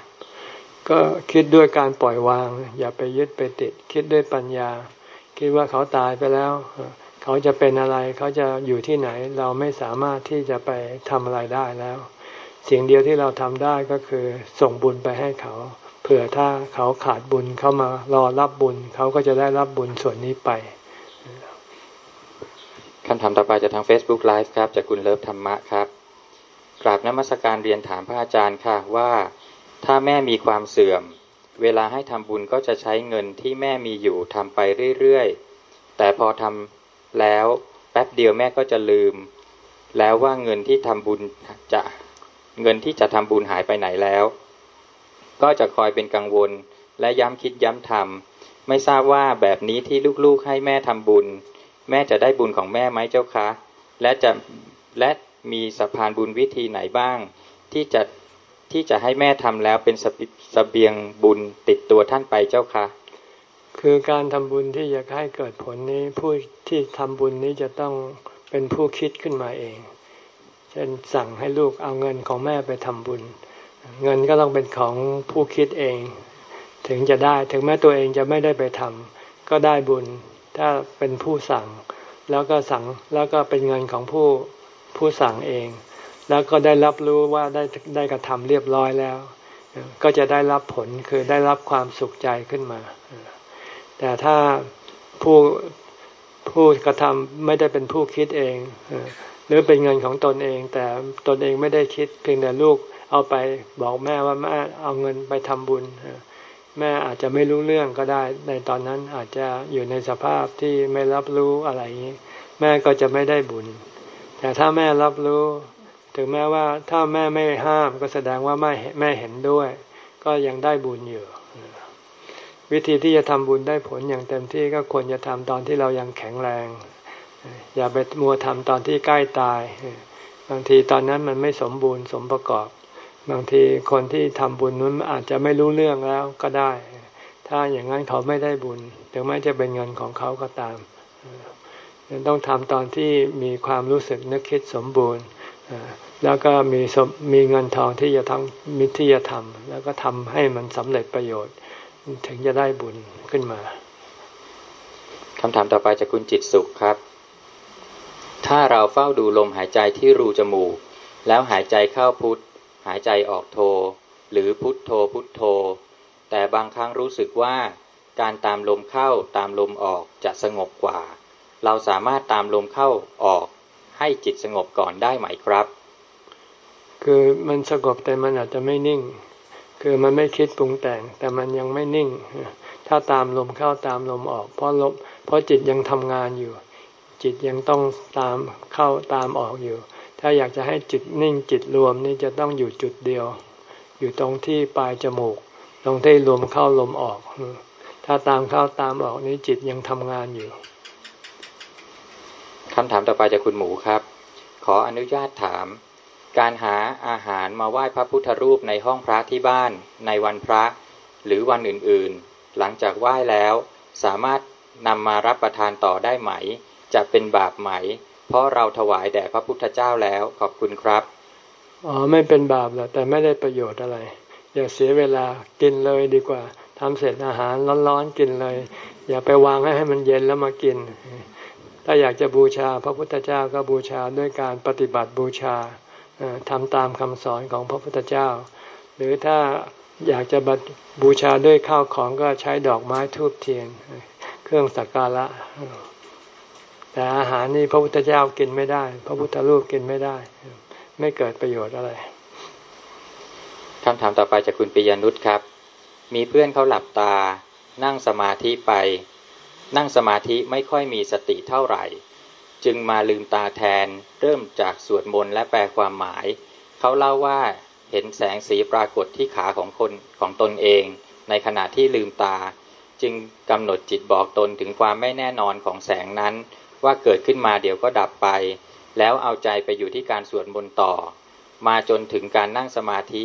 Speaker 1: ก็คิดด้วยการปล่อยวาง อย่าไปยึดไปติด คิดด้วยปัญญา คิดว่าเขาตายไปแล้ว เขาจะเป็นอะไรเขาจะอยู่ที่ไหน เราไม่สามารถที่จะไปทำอะไรได้แล้ว สิ่งเดียวที่เราทำได้ก็คือ ส่งบุญไปให้เขา เผื่อถ้าเขาขาดบุญเขามารอรับบุญ เขาก็จะได้รับบุญส่วนนี้ไป
Speaker 3: คำถามต่อไปจากทาง Facebook Live ครับจากคุณเลิฟธรรมะครับกราบนมัสการเรียนถามพระอาจารย์ค่ะว่า ถ้าแม่มีความเสื่อม เวลาให้ทำบุญก็จะใช้เงินที่แม่มีอยู่ทำไปเรื่อยๆ แต่พอทำแล้วแป๊บเดียวแม่ก็จะลืม แล้วว่าเงินที่ทำบุญจะเงินที่จะทำบุญหายไปไหนแล้ว ก็จะคอยเป็นกังวลและย้ำคิดย้ำทำไม่ทราบว่าแบบนี้ที่ลูกๆให้แม่ทำบุญ แม่จะได้บุญของแม่ไหมเจ้าคะ และจะและมีสะพานบุญวิธีไหนบ้าง ที่จะ ที่จะให้แม่ทำแล้วเป็นสเบียงบุญติดตัวท่านไปเจ้าคะ
Speaker 1: คือการทำบุญที่จะให้เกิดผลนี้ผู้ที่ทำบุญนี้จะต้องเป็นผู้คิดขึ้นมาเอง เช่นสั่งให้ลูกเอาเงินของแม่ไปทำบุญ เงินก็ต้องเป็นของผู้คิดเอง ถึงจะได้ถึงแม้ตัวเองจะไม่ได้ไปทำก็ได้บุญถ้าเป็นผู้สั่ง แล้วก็สั่งแล้วก็เป็นเงินของผู้ผู้สั่งเอง แล้วก็ได้รับรู้ว่าได้ได้กระทำเรียบร้อยแล้ว ก็จะได้รับผลคือได้รับความสุขใจขึ้นมา แต่ถ้าผู้ผู้กระทำไม่ได้เป็นผู้คิดเอง หรือเป็นเงินของตนเอง แต่ตนเองไม่ได้คิด เพียงแต่ลูกเอาไปบอกแม่ว่าแม่เอาเงินไปทำบุญแม่อาจจะไม่รู้เรื่องก็ได้ ในตอนนั้นอาจจะอยู่ในสภาพที่ไม่รับรู้อะไรอย่างนี้ แม่ก็จะไม่ได้บุญ แต่ถ้าแม่รับรู้ ถึงแม้ว่าถ้าแม่ไม่ห้ามก็แสดงว่าแม่แม่เห็นด้วย ก็ยังได้บุญอยู่ วิธีที่จะทำบุญได้ผลอย่างเต็มที่ก็ควรจะทำตอนที่เรายังแข็งแรง อย่าไปมัวทำตอนที่ใกล้ตาย บางทีตอนนั้นมันไม่สมบูรณ์สมประกอบ บางทีคนที่ทำบุญนั้นอาจจะไม่รู้เรื่องแล้วก็ได้ ถ้าอย่างนั้นเขาไม่ได้บุญ ถึงแม้จะเป็นเงินของเขาก็ตามต้องทำตอนที่มีความรู้สึกนึกคิดสมบูรณ์ แล้วก็มีมีเงินทองที่จะทำมิที่จะทำแล้วก็ทำให้มันสำเร็จประโยชน์ ถึงจะได้บุญขึ้นมา
Speaker 3: คำถามต่อไปจากคุณจิตสุขครับ ถ้าเราเฝ้าดูลมหายใจที่รูจมูก แล้วหายใจเข้าพุทหายใจออกโท หรือพุทโทพุทโท แต่บางครั้งรู้สึกว่าการตามลมเข้าตามลมออกจะสงบกว่า เราสามารถตามลมเข้าออก ให้จิตสงบก่อนได้ไหมครับ
Speaker 1: คือมันสงบแต่มันอาจจะไม่นิ่ง คือมันไม่คิดปรุงแต่ง แต่มันยังไม่นิ่ง ถ้าตามลมเข้าตามลมออก เพราะลมเพราะจิตยังทำงานอยู่ จิตยังต้องตามเข้าตามออกอยู่ ถ้าอยากจะให้จิตนิ่งจิตรวมนี่จะต้องอยู่จุดเดียว อยู่ตรงที่ปลายจมูก ตรงที่ลมเข้าลมออก ถ้าตามเข้าตามออกนี้จิตยังทำงานอยู่
Speaker 3: คำถามต่อไปจากคุณหมูครับ ขออนุญาตถาม การหาอาหารมาไหว้พระพุทธรูปในห้องพระที่บ้านในวันพระ หรือวันอื่นๆ หลังจากไหว้แล้ว สามารถนำมารับประทานต่อได้ไหม จะเป็นบาปไหม เพราะเราถวายแด่พระพุทธเจ้าแล้วขอบคุณครับ
Speaker 1: อ๋อไม่เป็นบาปหรอกแต่ไม่ได้ประโยชน์อะไร อย่าเสียเวลากินเลยดีกว่าทำเสร็จอาหารร้อนๆกินเลย อย่าไปวางให้ให้มันเย็นแล้วมากิน ถ้าอยากจะบูชาพระพุทธเจ้าก็บูชาด้วยการปฏิบัติบูชาทำตามคำสอนของพระพุทธเจ้า หรือถ้าอยากจะบูชาด้วยข้าวของก็ใช้ดอกไม้ทูบเทียน เครื่องสักการะ แต่อาหารนี่พระพุทธเจ้ากินไม่ได้ พระพุทธรูปกินไม่ได้ ไม่เกิดประโยชน์อะไร
Speaker 3: คำถามต่อไปจากคุณปิยนุชครับ มีเพื่อนเขาหลับตา นั่งสมาธิไป นั่งสมาธิไม่ค่อยมีสติเท่าไหร่ จึงมาลืมตาแทน เริ่มจากสวดมนต์และแปลความหมาย เขาเล่าว่าเห็นแสงสีปรากฏที่ขาของคนของตนเอง ในขณะที่ลืมตา จึงกำหนดจิตบอกตนถึงความไม่แน่นอนของแสงนั้น ว่าเกิดขึ้นมาเดี๋ยวก็ดับไป แล้วเอาใจไปอยู่ที่การสวดมนต์ต่อ มาจนถึงการนั่งสมาธิ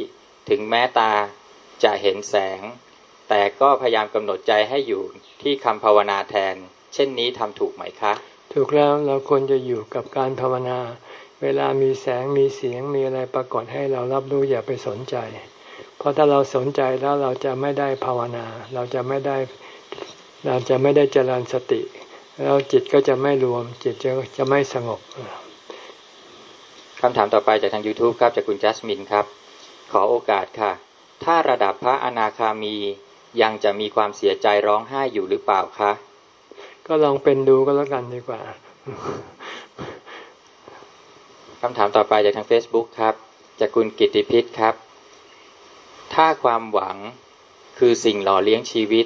Speaker 3: ถึงแม้ตาจะเห็นแสง แต่ก็พยายามกำหนดใจให้อยู่ที่คำภาวนาแทน เช่นนี้ทำถูกไหมคะ
Speaker 1: ถูกแล้วเราควรจะอยู่กับการภาวนา เวลามีแสงมีเสียงมีอะไรปรากฏให้เรารับรู้อย่าไปสนใจ เพราะถ้าเราสนใจแล้วเราจะไม่ได้ภาวนา เราจะไม่ได้เราจะไม่ได้เจริญสติ แล้วจิตก็จะไม่รวม จิตจะจะไม่สงบ
Speaker 3: คำถามต่อไปจากทาง YouTube ครับจากคุณจัสมินครับ ขอโอกาสค่ะ ถ้าระดับพระอนาคามี ยังจะมีความเสียใจร้องไห้อยู่หรือเปล่าคะ
Speaker 1: ก็ลองเป็นดูก็แล้วกันดีกว่า
Speaker 3: คำถามต่อไปจากทาง Facebook ครับ จากคุณกิติพิษครับ ถ้าความหวังคือสิ่งหล่อเลี้ยงชีวิต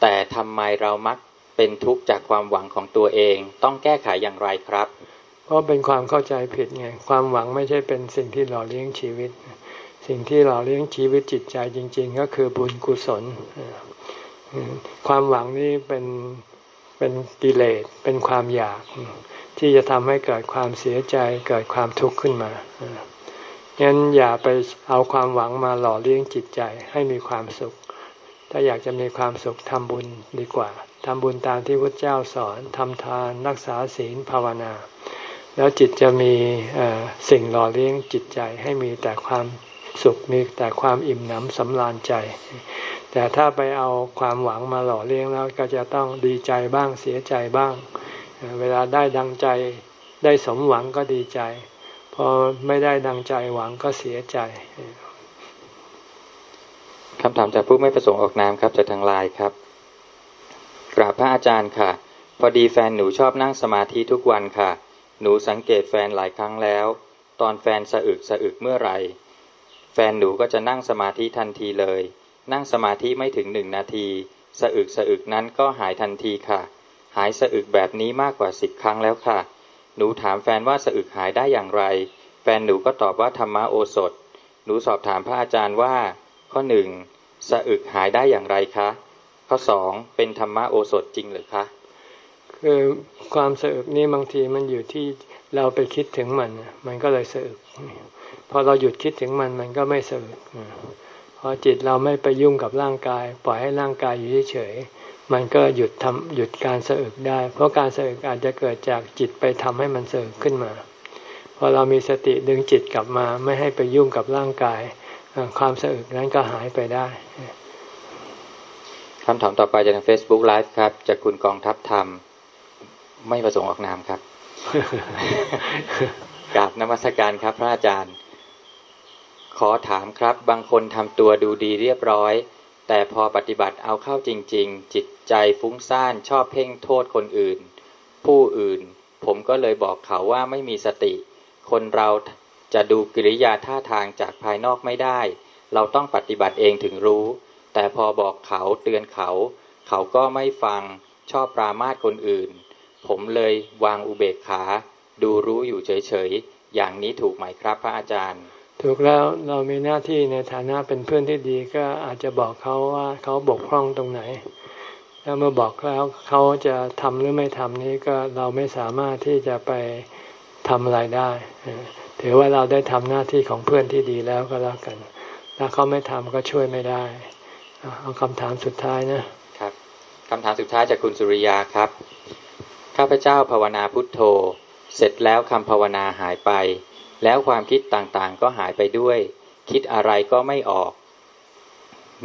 Speaker 3: แต่ทำไมเรามักเป็นทุกข์จากความหวังของตัวเอง ต้องแก้ไขอย่างไรครับ
Speaker 1: เพราะเป็นความเข้าใจผิดไง ความหวังไม่ใช่เป็นสิ่งที่หล่อเลี้ยงชีวิต สิ่งที่หล่อเลี้ยงชีวิตจิตใจจริง ๆ ก็คือบุญกุศล ความหวังนี้เป็นเป็นกิเลสเป็นความอยาก ที่จะทำให้เกิดความเสียใจเกิดความทุกข์ขึ้นมางั้นอย่าไปเอาความหวังมาหล่อเลี้ยงจิตใจให้มีความสุข ถ้าอยากจะมีความสุขทำบุญดีกว่าทำบุญตามที่พระเจ้าสอนทำทานรักษาศีลภาวนา แล้วจิตจะมีสิ่งหล่อเลี้ยงจิตใจให้มีแต่ความ สุขมีแต่ความอิ่มหนำสำราญใจ แต่ถ้าไปเอาความหวังมาหล่อเลี้ยงแล้วก็จะต้องดีใจบ้างเสียใจบ้าง เวลาได้ดังใจได้สมหวังก็ดีใจ พอไม่ได้ดังใจหวังก็เสียใจ
Speaker 3: คำถามจากผู้ไม่ประสงค์ออกนามครับจากทางไลน์ครับกราบพระอาจารย์ค่ะ พอดีแฟนหนูชอบนั่งสมาธิทุกวันค่ะ หนูสังเกตแฟนหลายครั้งแล้ว ตอนแฟนสะอึกสะอึกเมื่อไหร่ แฟนหนูก็จะนั่งสมาธิทันทีเลย นั่งสมาธิไม่ถึงหนึ่งนาที สะอึกสะอึกนั้นก็หายทันทีค่ะ หายสะอึกแบบนี้มากกว่าสิบครั้งแล้วค่ะ หนูถามแฟนว่าสะอึกหายได้อย่างไร แฟนหนูก็ตอบว่าธรรมโอสถ หนูสอบถามพระอาจารย์ว่า ข้อหนึ่งสะอึกหายได้อย่างไรคะ ข้อสองเป็นธรรมโอสถจริงหรือคะ
Speaker 1: คือความสะอึกนี่บางทีมันอยู่ที่เราไปคิดถึงมัน มันก็เลยสะอึก พอเราหยุดคิดถึงมันมันก็ไม่สะอึกพอจิตเราไม่ไปยุ่งกับร่างกาย ปล่อยให้ร่างกายอยู่เฉยๆมันก็หยุดทำหยุดการสะอึกได้ เพราะการสะอึกอาจจะเกิดจากจิตไปทำให้มันสะอึกขึ้นมา พอเรามีสติดึงจิตกลับมาไม่ให้ไปยุ่งกับร่างกาย ความสะอึกนั้นก็หายไปได้
Speaker 3: คำถามต่อไปจากทาง Facebook Live ครับจากคุณกองทัพธรรม ไม่ประสงค์ออกนามครับกราบนมัสการครับพระอาจารย์ ขอถามครับ บางคนทำตัวดูดีเรียบร้อย แต่พอปฏิบัติเอาเข้าจริง ๆ จิตใจฟุ้งซ่านชอบเพ่งโทษคนอื่น ผู้อื่น ผมก็เลยบอกเขาว่าไม่มีสติ คนเราจะดูกิริยาท่าทางจากภายนอกไม่ได้ เราต้องปฏิบัติเองถึงรู้ แต่พอบอกเขาเตือนเขา เขาก็ไม่ฟังชอบปรามาสคนอื่น ผมเลยวางอุเบกขา ดูรู้อยู่เฉยๆ อย่างนี้ถูกไหมครับพระอาจารย์
Speaker 1: ถูกแล้วเรามีหน้าที่ในฐานะเป็นเพื่อนที่ดีก็อาจจะบอกเขาว่าเขาบกพร่องตรงไหนแล้วเมื่อบอกแล้วเขาจะทำหรือไม่ทำนี้ก็เราไม่สามารถที่จะไปทำอะไรได้ถือว่าเราได้ทำหน้าที่ของเพื่อนที่ดีแล้วก็แล้วกันถ้าเขาไม่ทำก็ช่วยไม่ได้เอาคำถามสุดท้าย
Speaker 3: นะครับคำถามสุดท้ายจากคุณสุริยาครับข้าพเจ้าภาวนาพุทโธ เสร็จแล้วคำภาวนาหายไป แล้วความคิดต่างๆ ก็หายไปด้วย คิดอะไรก็ไม่ออก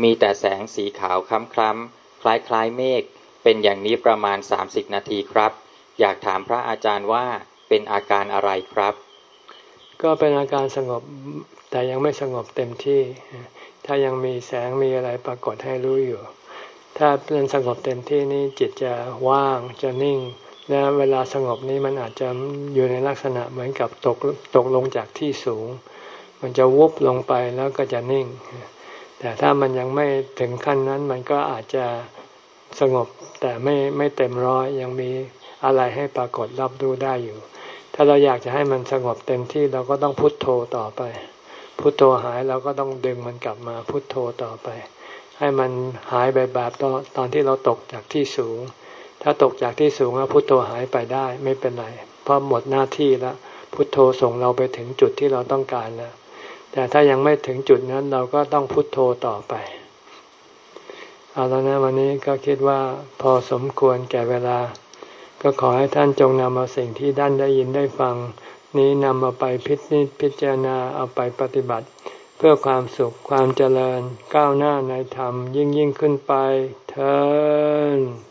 Speaker 3: มีแต่แสงสีขาวคล้ำๆคล้ายๆเมฆเป็นอย่างนี้ประมาณ 30 นาทีครับ อยากถามพระอาจารย์ว่าเป็นอาการอะไรครับ
Speaker 1: ก็เป็นอาการสงบแต่ยังไม่สงบเต็มที่ ถ้ายังมีแสงมีอะไรปรากฏให้รู้อยู่ ถ้าเป็นสงบเต็มที่นี้จิตจะว่างจะนิ่ง และเวลาสงบนี้มันอาจจะอยู่ในลักษณะเหมือนกับตกตกลงจากที่สูง มันจะวุบลงไปแล้วก็จะนิ่ง แต่ถ้ามันยังไม่ถึงขั้นนั้นมันก็อาจจะสงบแต่ไม่ไม่เต็มร้อยยังมีอะไรให้ปรากฏรับรู้ได้อยู่ ถ้าเราอยากจะให้มันสงบเต็มที่เราก็ต้องพุทโธต่อไป พุทโธหายเราก็ต้องดึงมันกลับมาพุทโธต่อไป ให้มันหายไปแบบตอนตอนที่เราตกจากที่สูง ถ้าตกจากที่สูงแล้วพุทโธหายไปได้ไม่เป็นไร เพราะหมดหน้าที่แล้ว พุทโธส่งเราไปถึงจุดที่เราต้องการแล้ว แต่ถ้ายังไม่ถึงจุดนั้นเราก็ต้องพุทโธต่อไป เอาแล้วนะวันนี้ก็คิดว่าพอสมควรแก่เวลา ก็ขอให้ท่านจงนำเอาสิ่งที่ด้านได้ยินได้ฟัง นี้นำมาไปพิจิตพิจารณาเอาไปปฏิบัติ เพื่อความสุขความเจริญก้าวหน้าในธรรมยิ่งยิ่งขึ้นไปเธอ